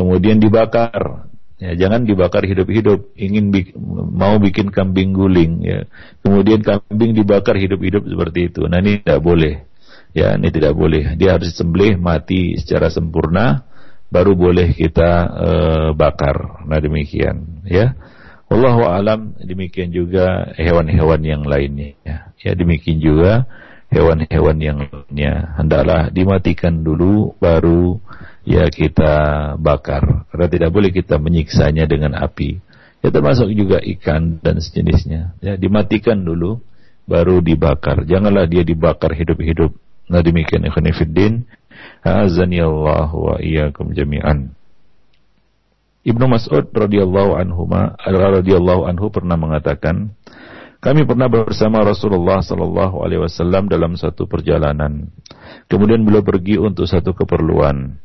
Kemudian dibakar. Ya, jangan dibakar hidup-hidup. Ingin bi mau bikin kambing guling ya. Kemudian kambing dibakar hidup-hidup seperti itu. Nah ini tidak boleh ya ini tidak boleh dia harus disembelih mati secara sempurna baru boleh kita uh, bakar. Nah demikian ya. Wallahu alam demikian juga hewan-hewan yang lainnya ya. ya demikian juga hewan-hewan yang lainnya. Hendaklah dimatikan dulu baru ya kita bakar. Karena tidak boleh kita menyiksanya dengan api. Ya termasuk juga ikan dan sejenisnya. Ya dimatikan dulu baru dibakar. Janganlah dia dibakar hidup-hidup. Nah demikian ikhwan fillah azani Allah wa iyyakum jami'an. Ibnu Mas'ud radhiyallahu anhu radhiyallahu anhu pernah mengatakan, kami pernah bersama Rasulullah sallallahu alaihi wasallam dalam satu perjalanan. Kemudian beliau pergi untuk satu keperluan.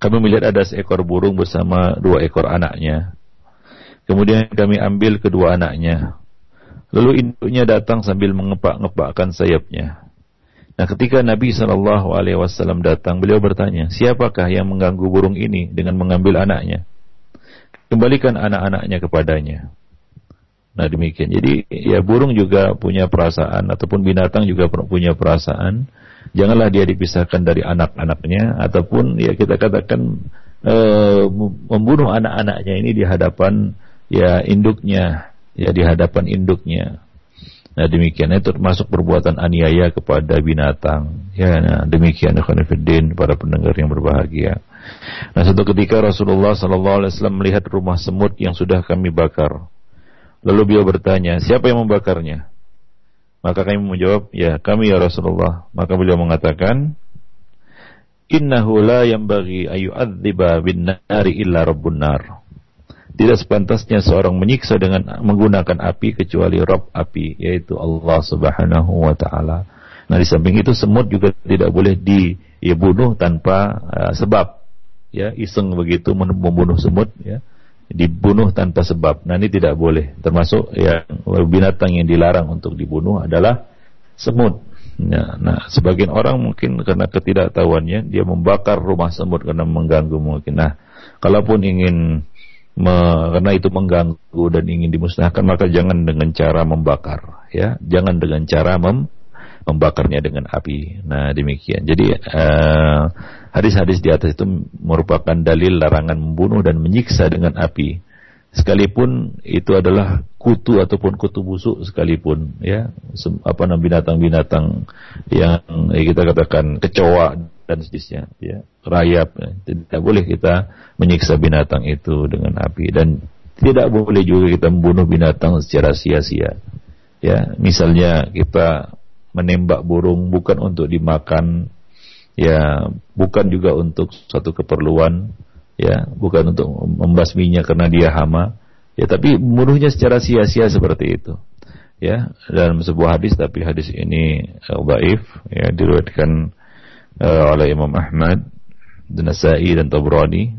Kami melihat ada seekor burung bersama dua ekor anaknya. Kemudian kami ambil kedua anaknya. Lalu induknya datang sambil mengepak-ngepakkan sayapnya. Nah, ketika Nabi Shallallahu Alaihi Wasallam datang, beliau bertanya, siapakah yang mengganggu burung ini dengan mengambil anaknya? kembalikan anak-anaknya kepadanya. Nah demikian. Jadi ya burung juga punya perasaan ataupun binatang juga punya perasaan. Janganlah dia dipisahkan dari anak-anaknya ataupun ya kita katakan e, membunuh anak-anaknya ini di hadapan ya induknya, ya di hadapan induknya. Nah demikian itu termasuk perbuatan aniaya kepada binatang. Ya nah, demikian ikhwanifiddin para pendengar yang berbahagia. Nah, suatu ketika Rasulullah sallallahu alaihi wasallam melihat rumah semut yang sudah kami bakar. Lalu beliau bertanya, "Siapa yang membakarnya?" Maka kami menjawab, "Ya, kami ya Rasulullah." Maka beliau mengatakan, "Innahu la yanbaghi ayyu'adziba bin nari illa rabbun nar." Tidak sepantasnya seorang menyiksa dengan menggunakan api kecuali Rabb api, yaitu Allah Subhanahu wa taala. Nah, di samping itu semut juga tidak boleh dibunuh tanpa uh, sebab ya iseng begitu membunuh semut ya dibunuh tanpa sebab. Nah ini tidak boleh. Termasuk ya binatang yang dilarang untuk dibunuh adalah semut. Ya, nah sebagian orang mungkin karena ketidaktahuannya dia membakar rumah semut karena mengganggu mungkin. Nah kalaupun ingin me, karena itu mengganggu dan ingin dimusnahkan maka jangan dengan cara membakar ya jangan dengan cara mem, membakarnya dengan api. Nah demikian. Jadi uh, Hadis-hadis di atas itu merupakan dalil larangan membunuh dan menyiksa dengan api. Sekalipun itu adalah kutu ataupun kutu busuk sekalipun ya apa namanya binatang-binatang yang ya kita katakan kecoa dan sejenisnya ya rayap ya. tidak boleh kita menyiksa binatang itu dengan api dan tidak boleh juga kita membunuh binatang secara sia-sia ya misalnya kita menembak burung bukan untuk dimakan ya bukan juga untuk satu keperluan ya bukan untuk membasminya karena dia hama ya tapi membunuhnya secara sia-sia seperti itu ya. Dalam sebuah hadis tapi hadis ini uh, baif ya diriwayatkan uh, oleh Imam Ahmad dan Nasa'i dan Tabrani.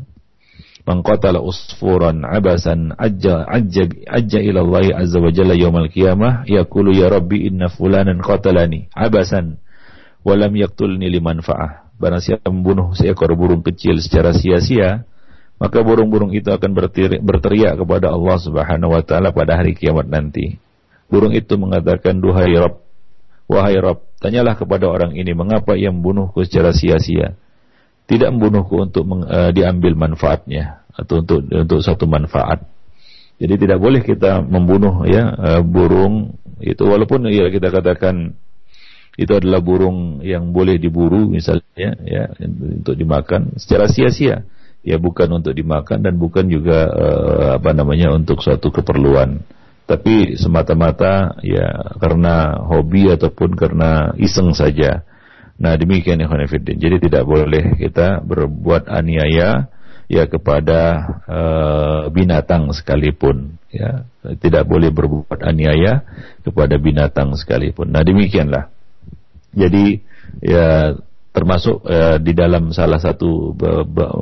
Man usfuran abasan ajja ajja ajja ila Allah azza wa jalla yaumil qiyamah yaqulu ya rabbi inna fulanan qatalani abasan walam yaktulni limanfa'ah. Barang siapa membunuh seekor burung kecil secara sia-sia, maka burung-burung itu akan berteriak kepada Allah Subhanahu wa taala pada hari kiamat nanti. Burung itu mengatakan, "Duhai Rabb, wahai Rabb, tanyalah kepada orang ini mengapa ia membunuhku secara sia-sia. Tidak membunuhku untuk meng, uh, diambil manfaatnya atau untuk untuk satu manfaat. Jadi tidak boleh kita membunuh ya uh, burung itu walaupun ya kita katakan itu adalah burung yang boleh diburu misalnya ya untuk dimakan secara sia-sia. Ya bukan untuk dimakan dan bukan juga uh, apa namanya untuk suatu keperluan. Tapi semata-mata ya karena hobi ataupun karena iseng saja. Nah demikian ya jadi tidak boleh kita berbuat aniaya ya kepada uh, binatang sekalipun ya. Tidak boleh berbuat aniaya kepada binatang sekalipun. Nah demikianlah jadi ya termasuk ya, di dalam salah satu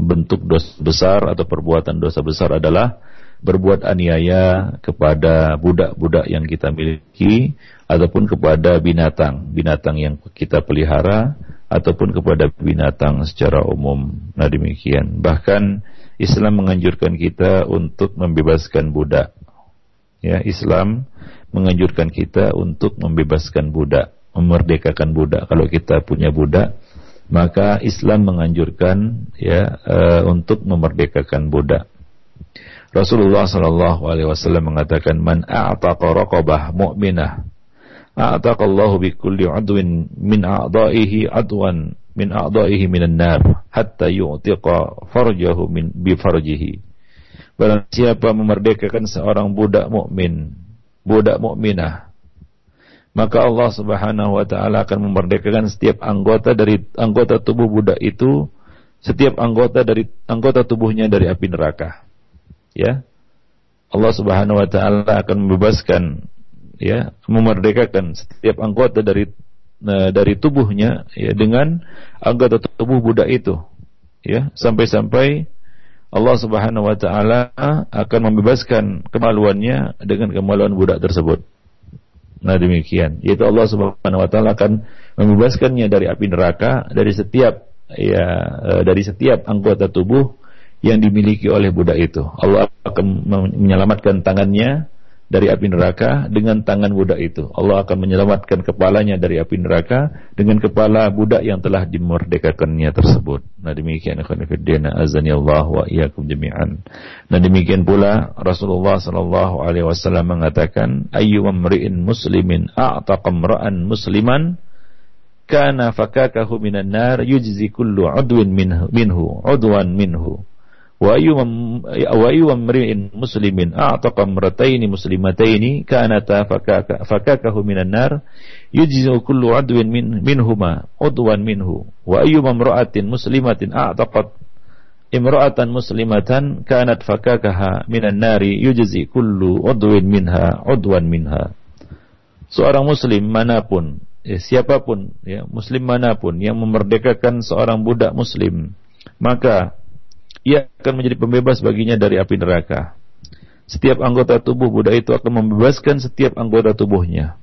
bentuk dosa besar atau perbuatan dosa besar adalah berbuat aniaya kepada budak-budak yang kita miliki ataupun kepada binatang, binatang yang kita pelihara ataupun kepada binatang secara umum. Nah demikian. Bahkan Islam menganjurkan kita untuk membebaskan budak. Ya, Islam menganjurkan kita untuk membebaskan budak memerdekakan budak. Kalau kita punya budak, maka Islam menganjurkan ya uh, untuk memerdekakan budak. Rasulullah Shallallahu Alaihi Wasallam mengatakan, "Man a'taqa raqabah mu'minah, a'taqallahu bi kulli adwin min a'daihi adwan min a'daihi minan nar, hatta yu'tiqa farjahu min bi farjihi." Barang siapa memerdekakan seorang budak mukmin, budak mukminah, maka Allah Subhanahu wa taala akan memerdekakan setiap anggota dari anggota tubuh budak itu setiap anggota dari anggota tubuhnya dari api neraka. Ya. Allah Subhanahu wa taala akan membebaskan ya, memerdekakan setiap anggota dari uh, dari tubuhnya ya dengan anggota tubuh budak itu. Ya, sampai-sampai Allah Subhanahu wa taala akan membebaskan kemaluannya dengan kemaluan budak tersebut. Nah demikian, yaitu Allah Subhanahu wa taala akan membebaskannya dari api neraka dari setiap ya e, dari setiap anggota tubuh yang dimiliki oleh budak itu. Allah akan menyelamatkan tangannya dari api neraka dengan tangan budak itu. Allah akan menyelamatkan kepalanya dari api neraka dengan kepala budak yang telah dimerdekakannya tersebut. Nah demikian ikhwan fillah azani Allah wa iyyakum jami'an. Nah demikian pula Rasulullah sallallahu alaihi wasallam mengatakan ayyu amri'in muslimin a'taqa imra'an musliman kana fakakahu minan nar yujzi kullu udwin minhu, minhu udwan minhu wa ayyuma mri'in muslimin a'taqa imrataini muslimataini kanata fakaka fakakahu minan nar yujzu kullu adwin min minhuma udwan minhu. Wa ayyuma imra'atin muslimatin a'taqat imra'atan muslimatan kanat fakakaha minan nari yujzi kullu udwin minha udwan minha. Seorang muslim mana pun ya, siapa pun ya muslim mana pun yang memerdekakan seorang budak muslim maka ia akan menjadi pembebas baginya dari api neraka. Setiap anggota tubuh budak itu akan membebaskan setiap anggota tubuhnya.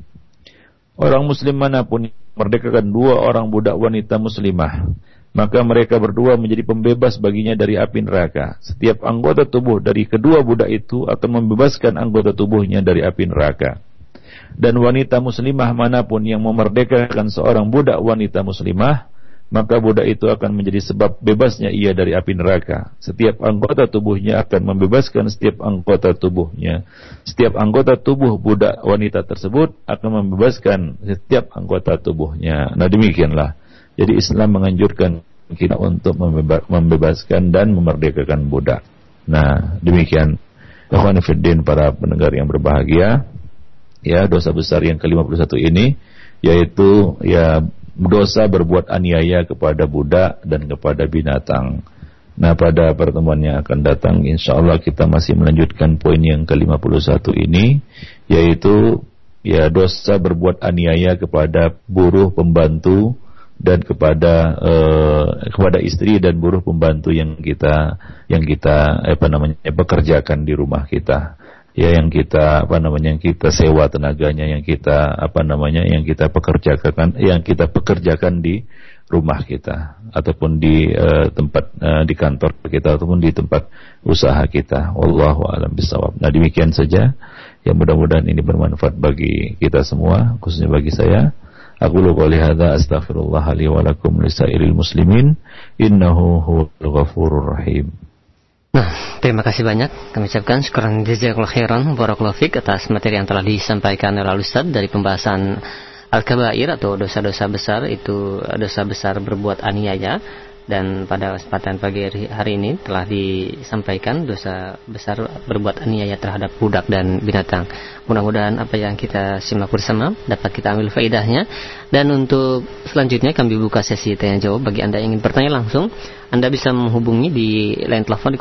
Orang muslim mana pun merdekakan dua orang budak wanita muslimah, maka mereka berdua menjadi pembebas baginya dari api neraka. Setiap anggota tubuh dari kedua budak itu akan membebaskan anggota tubuhnya dari api neraka. Dan wanita muslimah mana pun yang memerdekakan seorang budak wanita muslimah, maka budak itu akan menjadi sebab bebasnya ia dari api neraka. Setiap anggota tubuhnya akan membebaskan setiap anggota tubuhnya. Setiap anggota tubuh budak wanita tersebut akan membebaskan setiap anggota tubuhnya. Nah demikianlah. Jadi Islam menganjurkan kita untuk membebaskan dan memerdekakan budak. Nah demikian. Ikhwan para pendengar yang berbahagia. Ya dosa besar yang ke-51 ini yaitu ya dosa berbuat aniaya kepada budak dan kepada binatang. Nah pada pertemuan yang akan datang insya Allah kita masih melanjutkan poin yang ke-51 ini yaitu ya dosa berbuat aniaya kepada buruh pembantu dan kepada uh, kepada istri dan buruh pembantu yang kita yang kita apa namanya bekerjakan di rumah kita ya yang kita apa namanya yang kita sewa tenaganya yang kita apa namanya yang kita pekerjakan yang kita pekerjakan di rumah kita ataupun di uh, tempat uh, di kantor kita ataupun di tempat usaha kita. Wallahu alam bisawab nah demikian saja. Yang mudah-mudahan ini bermanfaat bagi kita semua khususnya bagi saya. Aku lu qouli hadza astaghfirullah li lisairil muslimin. Innahu huwal ghafurur rahim Nah, terima kasih banyak. Kami ucapkan syukuran jazakallahu khairan barakallahu fik atas materi yang telah disampaikan oleh Ustaz dari pembahasan al-kabair atau dosa-dosa besar itu dosa besar berbuat aniaya dan pada kesempatan pagi hari ini telah disampaikan dosa besar berbuat aniaya terhadap budak dan binatang. Mudah-mudahan apa yang kita simak bersama dapat kita ambil faedahnya dan untuk selanjutnya kami buka sesi tanya jawab bagi Anda yang ingin bertanya langsung anda bisa menghubungi di line telepon di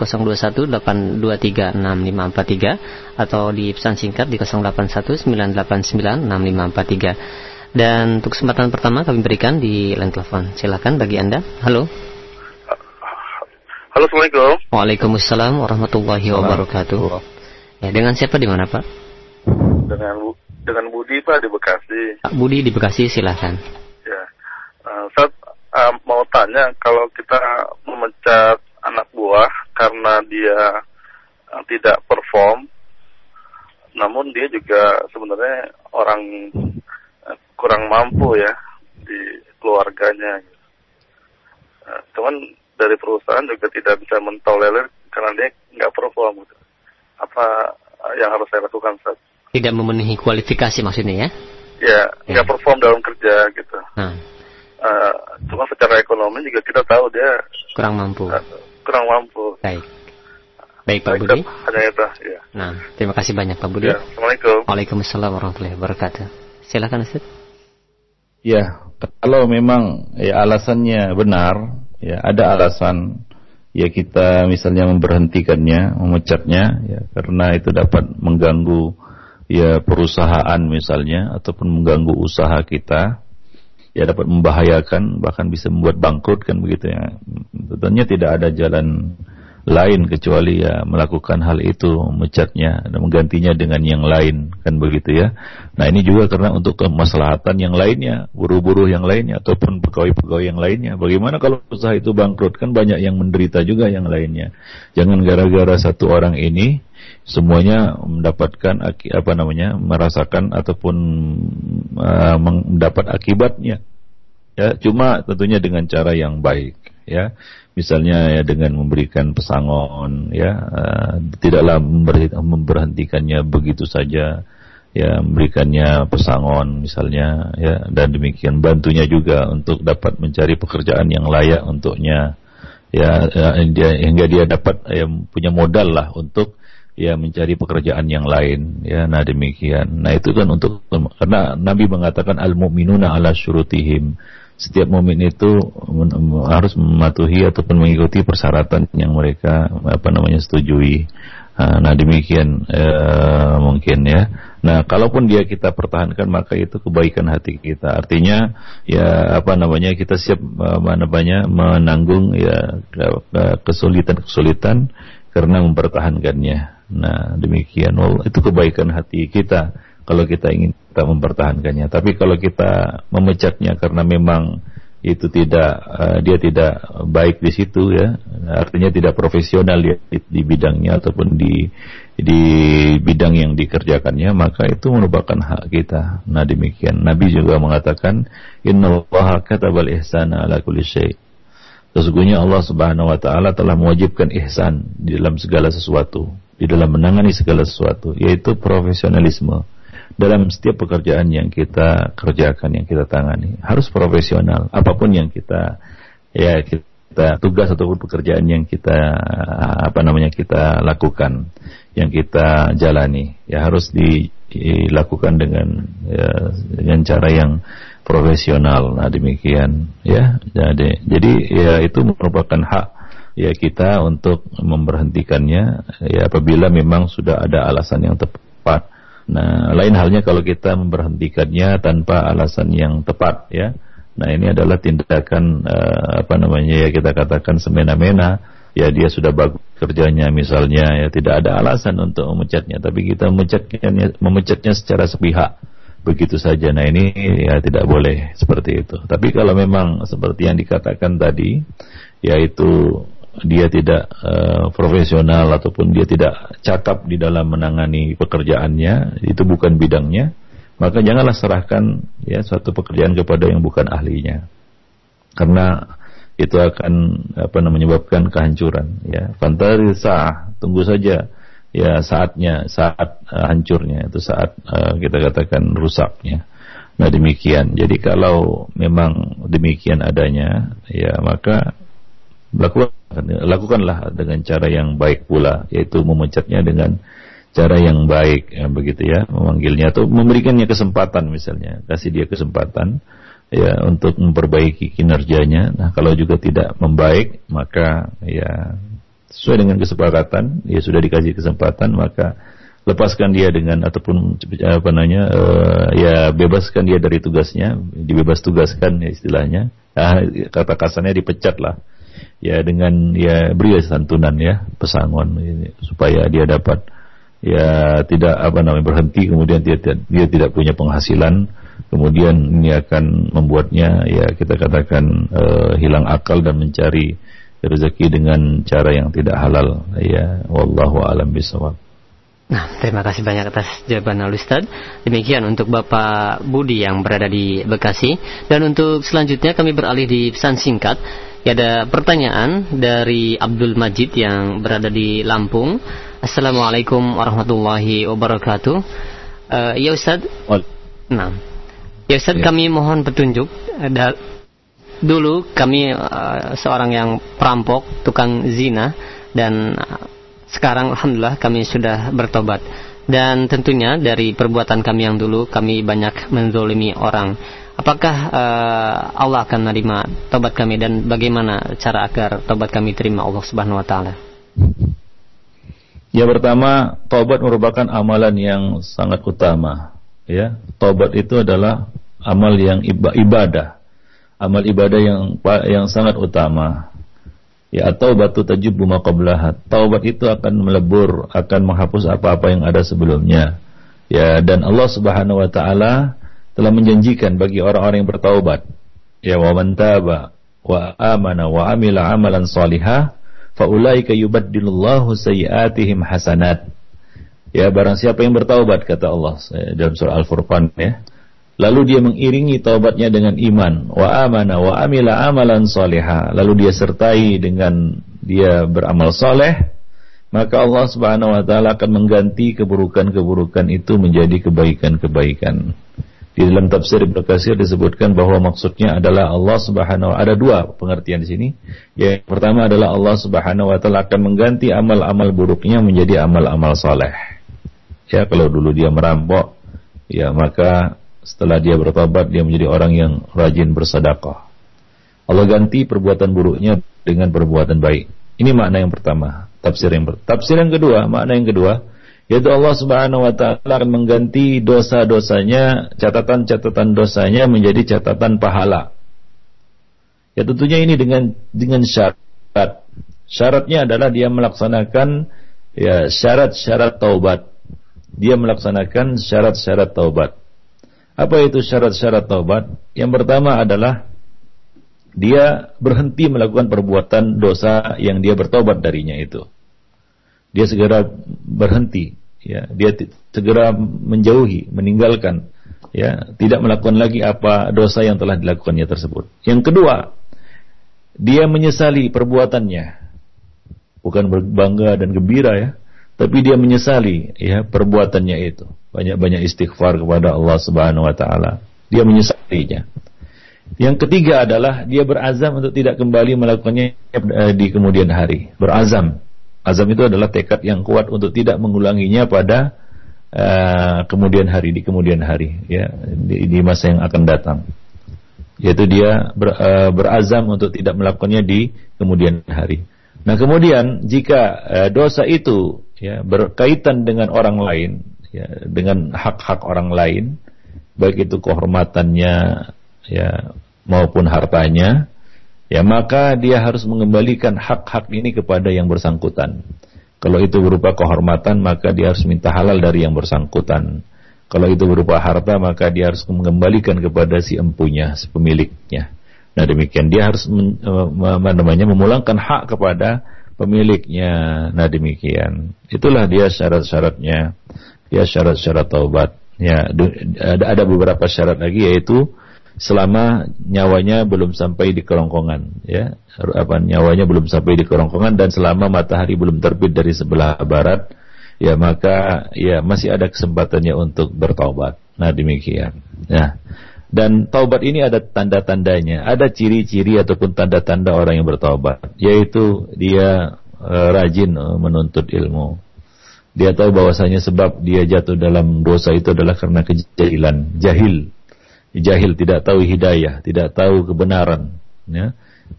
0218236543 atau di pesan singkat di 0819896543. Dan untuk kesempatan pertama kami berikan di line telepon. Silakan bagi Anda. Halo. Halo, Assalamualaikum. Waalaikumsalam warahmatullahi wabarakatuh. Ya, dengan siapa di mana, Pak? Dengan dengan Budi, Pak, di Bekasi. Pak Budi di Bekasi, silahkan. Ya. Uh, saat uh, mau tanya kalau kita memecat anak buah karena dia uh, tidak perform, namun dia juga sebenarnya orang uh, kurang mampu ya di keluarganya. cuman dari perusahaan juga tidak bisa mentolerir karena dia nggak perform gitu. Apa yang harus saya lakukan saat? Tidak memenuhi kualifikasi maksudnya ya? Ya, nggak ya. perform dalam kerja gitu. Nah. Uh, cuma secara ekonomi juga kita tahu dia kurang mampu. Uh, kurang mampu. Baik. Baik Pak Budi. Hanya itu, ya. Nah, terima kasih banyak Pak Budi. Ya, Assalamualaikum. Waalaikumsalam warahmatullahi wabarakatuh. Silakan Ustaz. Ya, kalau memang ya alasannya benar, ya ada alasan ya kita misalnya memberhentikannya, memecatnya ya karena itu dapat mengganggu ya perusahaan misalnya ataupun mengganggu usaha kita ya dapat membahayakan bahkan bisa membuat bangkrut kan begitu ya. Tentunya tidak ada jalan lain kecuali ya melakukan hal itu mecatnya dan menggantinya dengan yang lain kan begitu ya. Nah ini juga karena untuk kemaslahatan yang lainnya, buru-buru yang lainnya ataupun pegawai-pegawai yang lainnya. Bagaimana kalau usaha itu bangkrut kan banyak yang menderita juga yang lainnya. Jangan gara-gara satu orang ini semuanya mendapatkan apa namanya merasakan ataupun uh, mendapat akibatnya. Ya, cuma tentunya dengan cara yang baik ya misalnya ya dengan memberikan pesangon ya uh, tidaklah memberhentikannya begitu saja ya memberikannya pesangon misalnya ya dan demikian. Bantunya juga untuk dapat mencari pekerjaan yang layak untuknya ya, ya dia, dia dapat ya, punya modal lah untuk ya mencari pekerjaan yang lain ya nah demikian. Nah itu kan untuk karena Nabi mengatakan al mu'minuna ala syurutihim setiap momen itu harus mematuhi ataupun mengikuti persyaratan yang mereka apa namanya setujui. Nah demikian eh, mungkin ya. Nah kalaupun dia kita pertahankan maka itu kebaikan hati kita. Artinya ya apa namanya kita siap apa namanya menanggung ya kesulitan kesulitan karena mempertahankannya. Nah demikian. Oh, itu kebaikan hati kita kalau kita ingin kita mempertahankannya. Tapi kalau kita memecatnya karena memang itu tidak uh, dia tidak baik di situ ya, artinya tidak profesional di, di bidangnya ataupun di di bidang yang dikerjakannya, maka itu merupakan hak kita. Nah demikian. Nabi juga mengatakan, Inna Allah katabal ihsana ala kulli syai. Sesungguhnya Allah Subhanahu wa taala telah mewajibkan ihsan di dalam segala sesuatu, di dalam menangani segala sesuatu, yaitu profesionalisme dalam setiap pekerjaan yang kita kerjakan, yang kita tangani. Harus profesional, apa pun yang kita ya kita tugas ataupun pekerjaan yang kita apa namanya kita lakukan, yang kita jalani, ya harus dilakukan dengan ya, dengan cara yang profesional. Nah demikian ya. Jadi jadi ya itu merupakan hak ya kita untuk memberhentikannya ya apabila memang sudah ada alasan yang tepat Nah, lain halnya kalau kita memberhentikannya tanpa alasan yang tepat ya. Nah, ini adalah tindakan uh, apa namanya ya kita katakan semena-mena ya dia sudah bagus kerjanya misalnya ya tidak ada alasan untuk memecatnya tapi kita memecatnya memecatnya secara sepihak begitu saja. Nah, ini ya tidak boleh seperti itu. Tapi kalau memang seperti yang dikatakan tadi yaitu dia tidak uh, profesional ataupun dia tidak cakap di dalam menangani pekerjaannya, itu bukan bidangnya, maka janganlah serahkan ya suatu pekerjaan kepada yang bukan ahlinya. Karena itu akan apa namanya menyebabkan kehancuran ya. Fantari sah, tunggu saja ya saatnya, saat uh, hancurnya itu saat uh, kita katakan rusaknya. Nah demikian. Jadi kalau memang demikian adanya ya maka lakukanlah dengan cara yang baik pula yaitu memecatnya dengan cara yang baik ya, begitu ya memanggilnya atau memberikannya kesempatan misalnya kasih dia kesempatan ya untuk memperbaiki kinerjanya. Nah kalau juga tidak membaik maka ya sesuai dengan kesepakatan ya sudah dikasih kesempatan maka lepaskan dia dengan ataupun apa namanya uh, ya bebaskan dia dari tugasnya dibebas tugaskan ya istilahnya. Nah, kata kasarnya dipecat lah ya dengan ya beri santunan ya pesangon ini, supaya dia dapat ya tidak apa namanya berhenti kemudian dia dia tidak punya penghasilan kemudian ini akan membuatnya ya kita katakan uh, hilang akal dan mencari rezeki dengan cara yang tidak halal ya wallahu alam bisawab Nah, terima kasih banyak atas jawaban Al Ustaz. Demikian untuk Bapak Budi yang berada di Bekasi. Dan untuk selanjutnya kami beralih di pesan singkat. Ya, ada pertanyaan dari Abdul Majid yang berada di Lampung. Assalamualaikum warahmatullahi wabarakatuh. Uh, ya Ustaz. Nah, ya Ustaz ya. kami mohon petunjuk. Ada dulu kami uh, seorang yang perampok, tukang zina dan sekarang alhamdulillah kami sudah bertobat dan tentunya dari perbuatan kami yang dulu kami banyak menzolimi orang. Apakah uh, Allah akan menerima tobat kami dan bagaimana cara agar tobat kami terima Allah Subhanahu wa taala? Ya pertama, tobat merupakan amalan yang sangat utama, ya. Tobat itu adalah amal yang ibadah. Amal ibadah yang yang sangat utama. Ya taubatu tajibu maqablaha. Taubat itu akan melebur, akan menghapus apa-apa yang ada sebelumnya. Ya dan Allah Subhanahu wa taala telah menjanjikan bagi orang-orang yang bertaubat. Ya wa man taba wa amana wa amila amalan salihah faulaika yubaddilullahu sayiatihim hasanat. Ya barang siapa yang bertaubat kata Allah dalam surah Al-Furqan ya Lalu dia mengiringi taubatnya dengan iman, wa amana wa amila amalan soleha. Lalu dia sertai dengan dia beramal soleh, maka Allah Subhanahu wa taala akan mengganti keburukan-keburukan itu menjadi kebaikan-kebaikan. Di dalam tafsir Ibnu Katsir disebutkan bahwa maksudnya adalah Allah Subhanahu wa ada dua pengertian di sini. Yang pertama adalah Allah Subhanahu wa taala akan mengganti amal-amal buruknya menjadi amal-amal soleh. Ya kalau dulu dia merampok, ya maka setelah dia bertobat dia menjadi orang yang rajin bersedekah. Allah ganti perbuatan buruknya dengan perbuatan baik. Ini makna yang pertama, tafsir yang tafsir yang kedua, makna yang kedua, yaitu Allah Subhanahu wa taala akan mengganti dosa-dosanya, catatan-catatan dosanya menjadi catatan pahala. Ya tentunya ini dengan dengan syarat. Syaratnya adalah dia melaksanakan ya syarat-syarat taubat. Dia melaksanakan syarat-syarat taubat. Apa itu syarat-syarat taubat? Yang pertama adalah dia berhenti melakukan perbuatan dosa yang dia bertobat darinya itu. Dia segera berhenti, ya. Dia segera menjauhi, meninggalkan, ya, tidak melakukan lagi apa dosa yang telah dilakukannya tersebut. Yang kedua, dia menyesali perbuatannya. Bukan berbangga dan gembira ya, tapi dia menyesali ya perbuatannya itu banyak-banyak istighfar kepada Allah Subhanahu wa taala. Dia menyesalinya. Yang ketiga adalah dia berazam untuk tidak kembali melakukannya eh, di kemudian hari. Berazam. Azam itu adalah tekad yang kuat untuk tidak mengulanginya pada uh, kemudian hari di kemudian hari ya di, di masa yang akan datang. Yaitu dia ber, uh, berazam untuk tidak melakukannya di kemudian hari. Nah, kemudian jika uh, dosa itu ya berkaitan dengan orang lain, ya dengan hak-hak orang lain baik itu kehormatannya ya maupun hartanya ya maka dia harus mengembalikan hak-hak ini kepada yang bersangkutan. Kalau itu berupa kehormatan maka dia harus minta halal dari yang bersangkutan. Kalau itu berupa harta maka dia harus mengembalikan kepada si empunya si pemiliknya. Nah demikian. Dia harus men, namanya memulangkan hak kepada pemiliknya. Nah demikian. Itulah dia syarat-syaratnya. Ya syarat-syarat taubat. Ya, ada beberapa syarat lagi yaitu selama nyawanya belum sampai di kerongkongan, ya, apa nyawanya belum sampai di kerongkongan dan selama matahari belum terbit dari sebelah barat, ya maka ya masih ada kesempatannya untuk bertaubat. Nah demikian. Ya. Dan taubat ini ada tanda-tandanya, ada ciri-ciri ataupun tanda-tanda orang yang bertaubat, yaitu dia uh, rajin uh, menuntut ilmu, dia tahu bahwasanya sebab dia jatuh dalam dosa itu adalah karena kejahilan, jahil. Jahil tidak tahu hidayah, tidak tahu kebenaran, ya.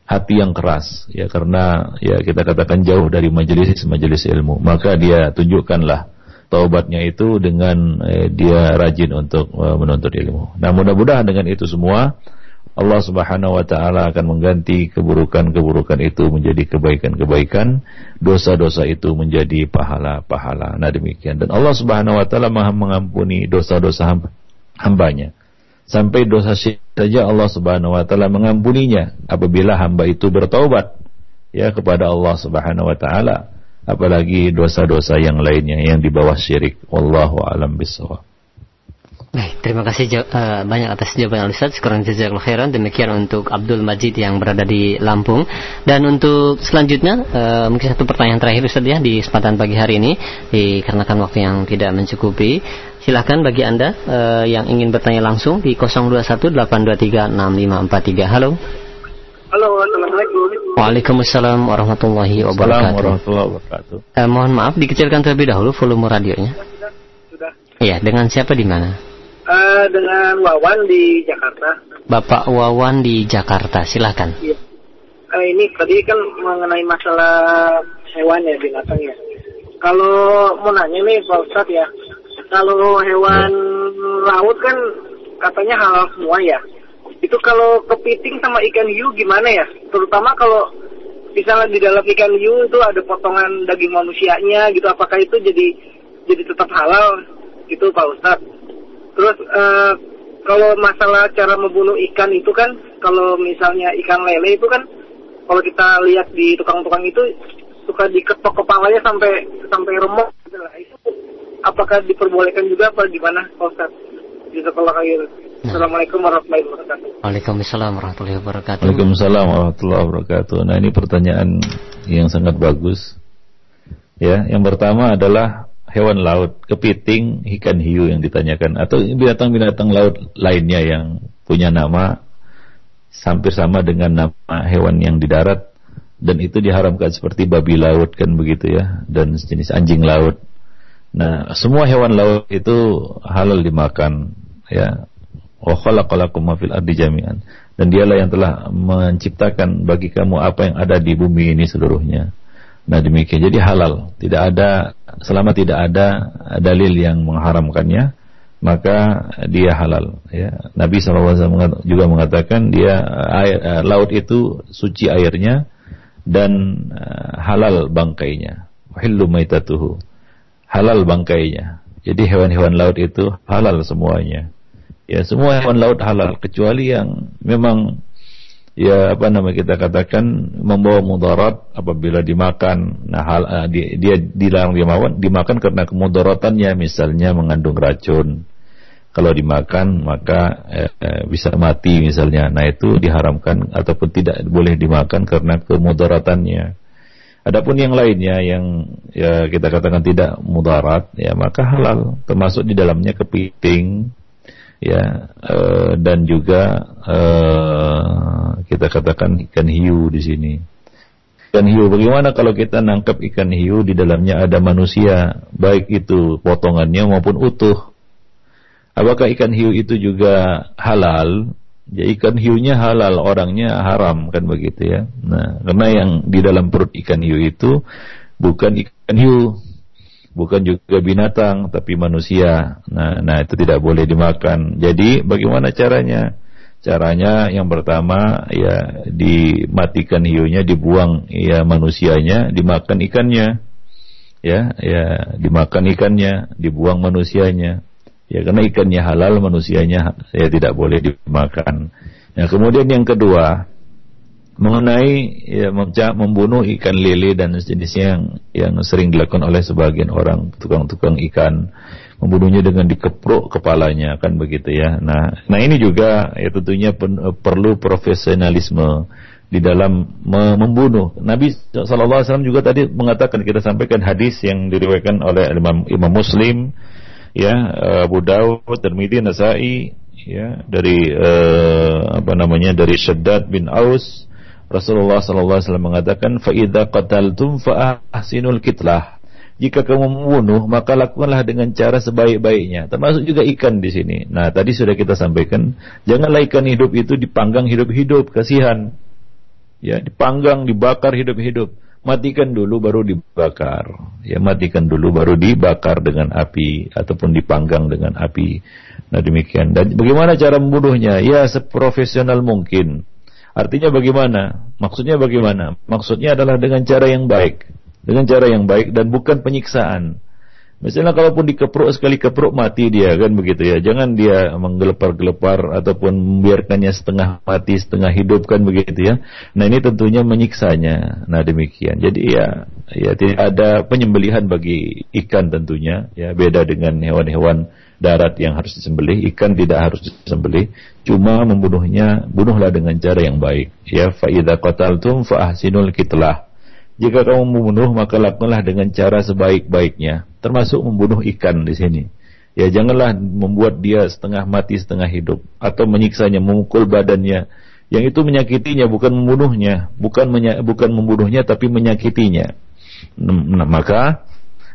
Hati yang keras, ya karena ya kita katakan jauh dari majelis-majelis ilmu. Maka dia tunjukkanlah taubatnya itu dengan eh, dia rajin untuk eh, menuntut ilmu. Nah, mudah-mudahan dengan itu semua Allah Subhanahu wa taala akan mengganti keburukan-keburukan itu menjadi kebaikan-kebaikan, dosa-dosa itu menjadi pahala-pahala. Nah demikian dan Allah Subhanahu wa taala Maha mengampuni dosa-dosa hambanya. Sampai dosa syirik saja Allah Subhanahu wa taala mengampuninya apabila hamba itu bertaubat ya kepada Allah Subhanahu wa taala. apalagi dosa-dosa yang lainnya yang di bawah syirik. Wallahu alam bisawab. Baik, terima kasih uh, banyak atas jawaban Ustaz. Sekarang jazakallahu khairan. Demikian untuk Abdul Majid yang berada di Lampung. Dan untuk selanjutnya uh, mungkin satu pertanyaan terakhir Ustaz ya di kesempatan pagi hari ini dikarenakan waktu yang tidak mencukupi. Silahkan bagi Anda uh, yang ingin bertanya langsung di 0218236543. Halo. Halo, Assalamualaikum. Waalaikumsalam warahmatullahi wabarakatuh. warahmatullahi wabarakatuh. Eh, mohon maaf dikecilkan terlebih dahulu volume radionya. Sudah. Iya, dengan siapa di mana? Uh, dengan Wawan di Jakarta. Bapak Wawan di Jakarta, silakan. Iya. Uh, ini tadi kan mengenai masalah hewan ya binatang ya. Kalau mau nanya nih Pak Ustadz ya, kalau hewan ya. laut kan katanya halal semua ya. Itu kalau kepiting sama ikan hiu gimana ya? Terutama kalau misalnya di dalam ikan hiu itu ada potongan daging manusianya gitu, apakah itu jadi jadi tetap halal? Gitu Pak Ustadz. Terus uh, kalau masalah cara membunuh ikan itu kan, kalau misalnya ikan lele itu kan, kalau kita lihat di tukang-tukang itu suka diketok kepalanya sampai sampai remuk. Gitu lah. Itu apakah diperbolehkan juga apa gimana, Pak Ustadz? kalau kayak Nah. Assalamualaikum warahmatullahi wabarakatuh. Waalaikumsalam warahmatullahi wabarakatuh. Waalaikumsalam warahmatullahi wabarakatuh. Nah ini pertanyaan yang sangat bagus. Ya, yang pertama adalah hewan laut, kepiting, ikan hiu yang ditanyakan atau binatang-binatang laut lainnya yang punya nama hampir sama dengan nama hewan yang di darat dan itu diharamkan seperti babi laut kan begitu ya dan jenis anjing laut. Nah, semua hewan laut itu halal dimakan ya. Wa khalaqalakum fil ardi jami'an. Dan dialah yang telah menciptakan bagi kamu apa yang ada di bumi ini seluruhnya. Nah demikian. Jadi halal. Tidak ada selama tidak ada dalil yang mengharamkannya, maka dia halal. Ya. Nabi SAW juga mengatakan dia air, uh, laut itu suci airnya dan uh, halal bangkainya. Hillu maitatuhu. Halal bangkainya. Jadi hewan-hewan laut itu halal semuanya. Ya semua hewan laut halal kecuali yang memang ya apa nama kita katakan membawa mudarat apabila dimakan. Nah hal uh, dia, dia dilarang dimakan dimakan karena kemudaratannya misalnya mengandung racun. Kalau dimakan maka eh, eh, bisa mati misalnya. Nah itu diharamkan ataupun tidak boleh dimakan karena kemudaratannya. Adapun yang lainnya yang ya kita katakan tidak mudarat ya maka halal. Termasuk di dalamnya kepiting ya e, dan juga e, kita katakan ikan hiu di sini. Ikan hiu, bagaimana kalau kita nangkap ikan hiu di dalamnya ada manusia, baik itu potongannya maupun utuh? Apakah ikan hiu itu juga halal? Ya ikan hiunya halal, orangnya haram kan begitu ya. Nah, karena yang di dalam perut ikan hiu itu bukan ikan hiu, bukan juga binatang tapi manusia. Nah, nah itu tidak boleh dimakan. Jadi bagaimana caranya? Caranya yang pertama ya dimatikan hiunya, dibuang ya manusianya, dimakan ikannya. Ya, ya dimakan ikannya, dibuang manusianya. Ya karena ikannya halal, manusianya ya tidak boleh dimakan. Nah, kemudian yang kedua, mengenai ya, membunuh ikan lele dan sejenisnya yang yang sering dilakukan oleh sebagian orang tukang-tukang ikan membunuhnya dengan dikepruk kepalanya kan begitu ya. Nah nah ini juga ya tentunya pen, perlu profesionalisme di dalam membunuh. Nabi saw juga tadi mengatakan kita sampaikan hadis yang diriwayatkan oleh Imam, Imam Muslim ya Abu Dawud Tirmidzi Nasai ya dari uh, apa namanya dari Shaddad bin Aus Rasulullah sallallahu alaihi mengatakan fa idza qataltum fa kitlah. Jika kamu membunuh, maka lakukanlah dengan cara sebaik-baiknya. Termasuk juga ikan di sini. Nah, tadi sudah kita sampaikan, janganlah ikan hidup itu dipanggang hidup-hidup, kasihan. Ya, dipanggang, dibakar hidup-hidup. Matikan dulu baru dibakar. Ya, matikan dulu baru dibakar dengan api ataupun dipanggang dengan api. Nah, demikian. Dan bagaimana cara membunuhnya? Ya, seprofesional mungkin Artinya bagaimana? Maksudnya bagaimana? Maksudnya adalah dengan cara yang baik. Dengan cara yang baik dan bukan penyiksaan. Misalnya kalaupun dikepruk sekali kepruk mati dia kan begitu ya. Jangan dia menggelepar-gelepar ataupun membiarkannya setengah mati setengah hidup kan begitu ya. Nah ini tentunya menyiksanya. Nah demikian. Jadi ya ya tidak ada penyembelihan bagi ikan tentunya ya beda dengan hewan-hewan darat yang harus disembelih ikan tidak harus disembelih cuma membunuhnya bunuhlah dengan cara yang baik. Ya fa idza qataltum fa ahsinul kitlah. Jika kamu membunuh maka lakukanlah dengan cara sebaik-baiknya termasuk membunuh ikan di sini. Ya janganlah membuat dia setengah mati setengah hidup atau menyiksanya memukul badannya. Yang itu menyakitinya bukan membunuhnya, bukan bukan membunuhnya tapi menyakitinya. Nah, maka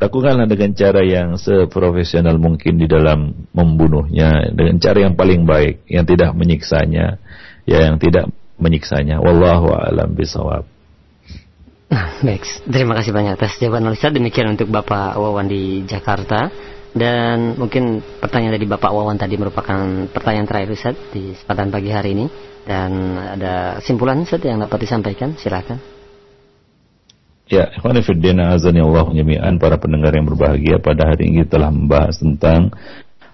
lakukanlah dengan cara yang seprofesional mungkin di dalam membunuhnya dengan cara yang paling baik, yang tidak menyiksanya, ya yang tidak menyiksanya. Wallahu a'lam bishawab. Nah, baik. Terima kasih banyak atas jawaban Ustaz. Demikian untuk Bapak Wawan di Jakarta. Dan mungkin pertanyaan dari Bapak Wawan tadi merupakan pertanyaan terakhir Ustaz di kesempatan pagi hari ini. Dan ada simpulan Ustaz yang dapat disampaikan, silakan. Ya, ikhwan fillah azani Allah jami'an para pendengar yang berbahagia pada hari ini telah membahas tentang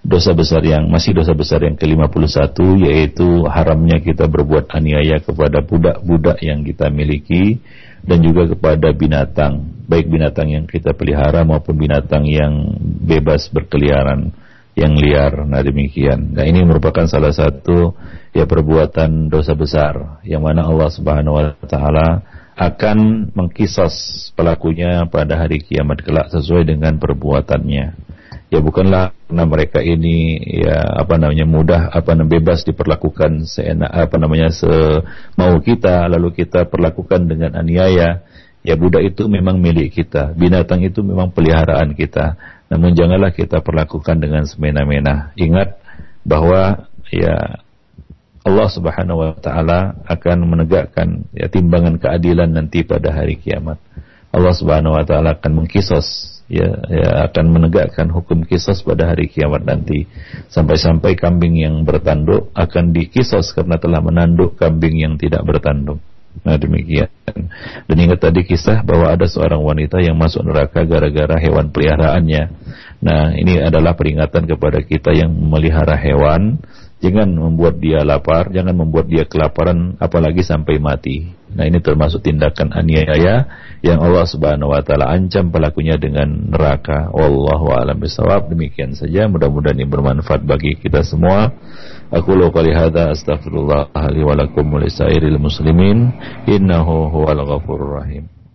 dosa besar yang masih dosa besar yang ke-51 yaitu haramnya kita berbuat aniaya kepada budak-budak yang kita miliki dan juga kepada binatang, baik binatang yang kita pelihara maupun binatang yang bebas berkeliaran yang liar. Nah demikian. Nah ini merupakan salah satu ya perbuatan dosa besar yang mana Allah Subhanahu wa taala akan mengkisos pelakunya pada hari kiamat kelak sesuai dengan perbuatannya. Ya bukanlah karena mereka ini ya apa namanya mudah apa namanya bebas diperlakukan seenak apa namanya semau kita lalu kita perlakukan dengan aniaya. Ya budak itu memang milik kita, binatang itu memang peliharaan kita. Namun janganlah kita perlakukan dengan semena-mena. Ingat bahwa ya Allah Subhanahu wa taala akan menegakkan ya timbangan keadilan nanti pada hari kiamat. Allah Subhanahu wa taala akan mengkisos ya, ya akan menegakkan hukum kisos pada hari kiamat nanti. Sampai-sampai kambing yang bertanduk akan dikisos karena telah menanduk kambing yang tidak bertanduk. Nah demikian. Dan ingat tadi kisah bahwa ada seorang wanita yang masuk neraka gara-gara hewan peliharaannya. Nah ini adalah peringatan kepada kita yang memelihara hewan Jangan membuat dia lapar, jangan membuat dia kelaparan apalagi sampai mati. Nah, ini termasuk tindakan aniaya yang Allah Subhanahu wa taala ancam pelakunya dengan neraka. Wallahu a'lam bishawab. Demikian saja, mudah-mudahan ini bermanfaat bagi kita semua. Aku lu qali hadza astaghfirullah li wa muslimin innahu huwal ghafurur rahim.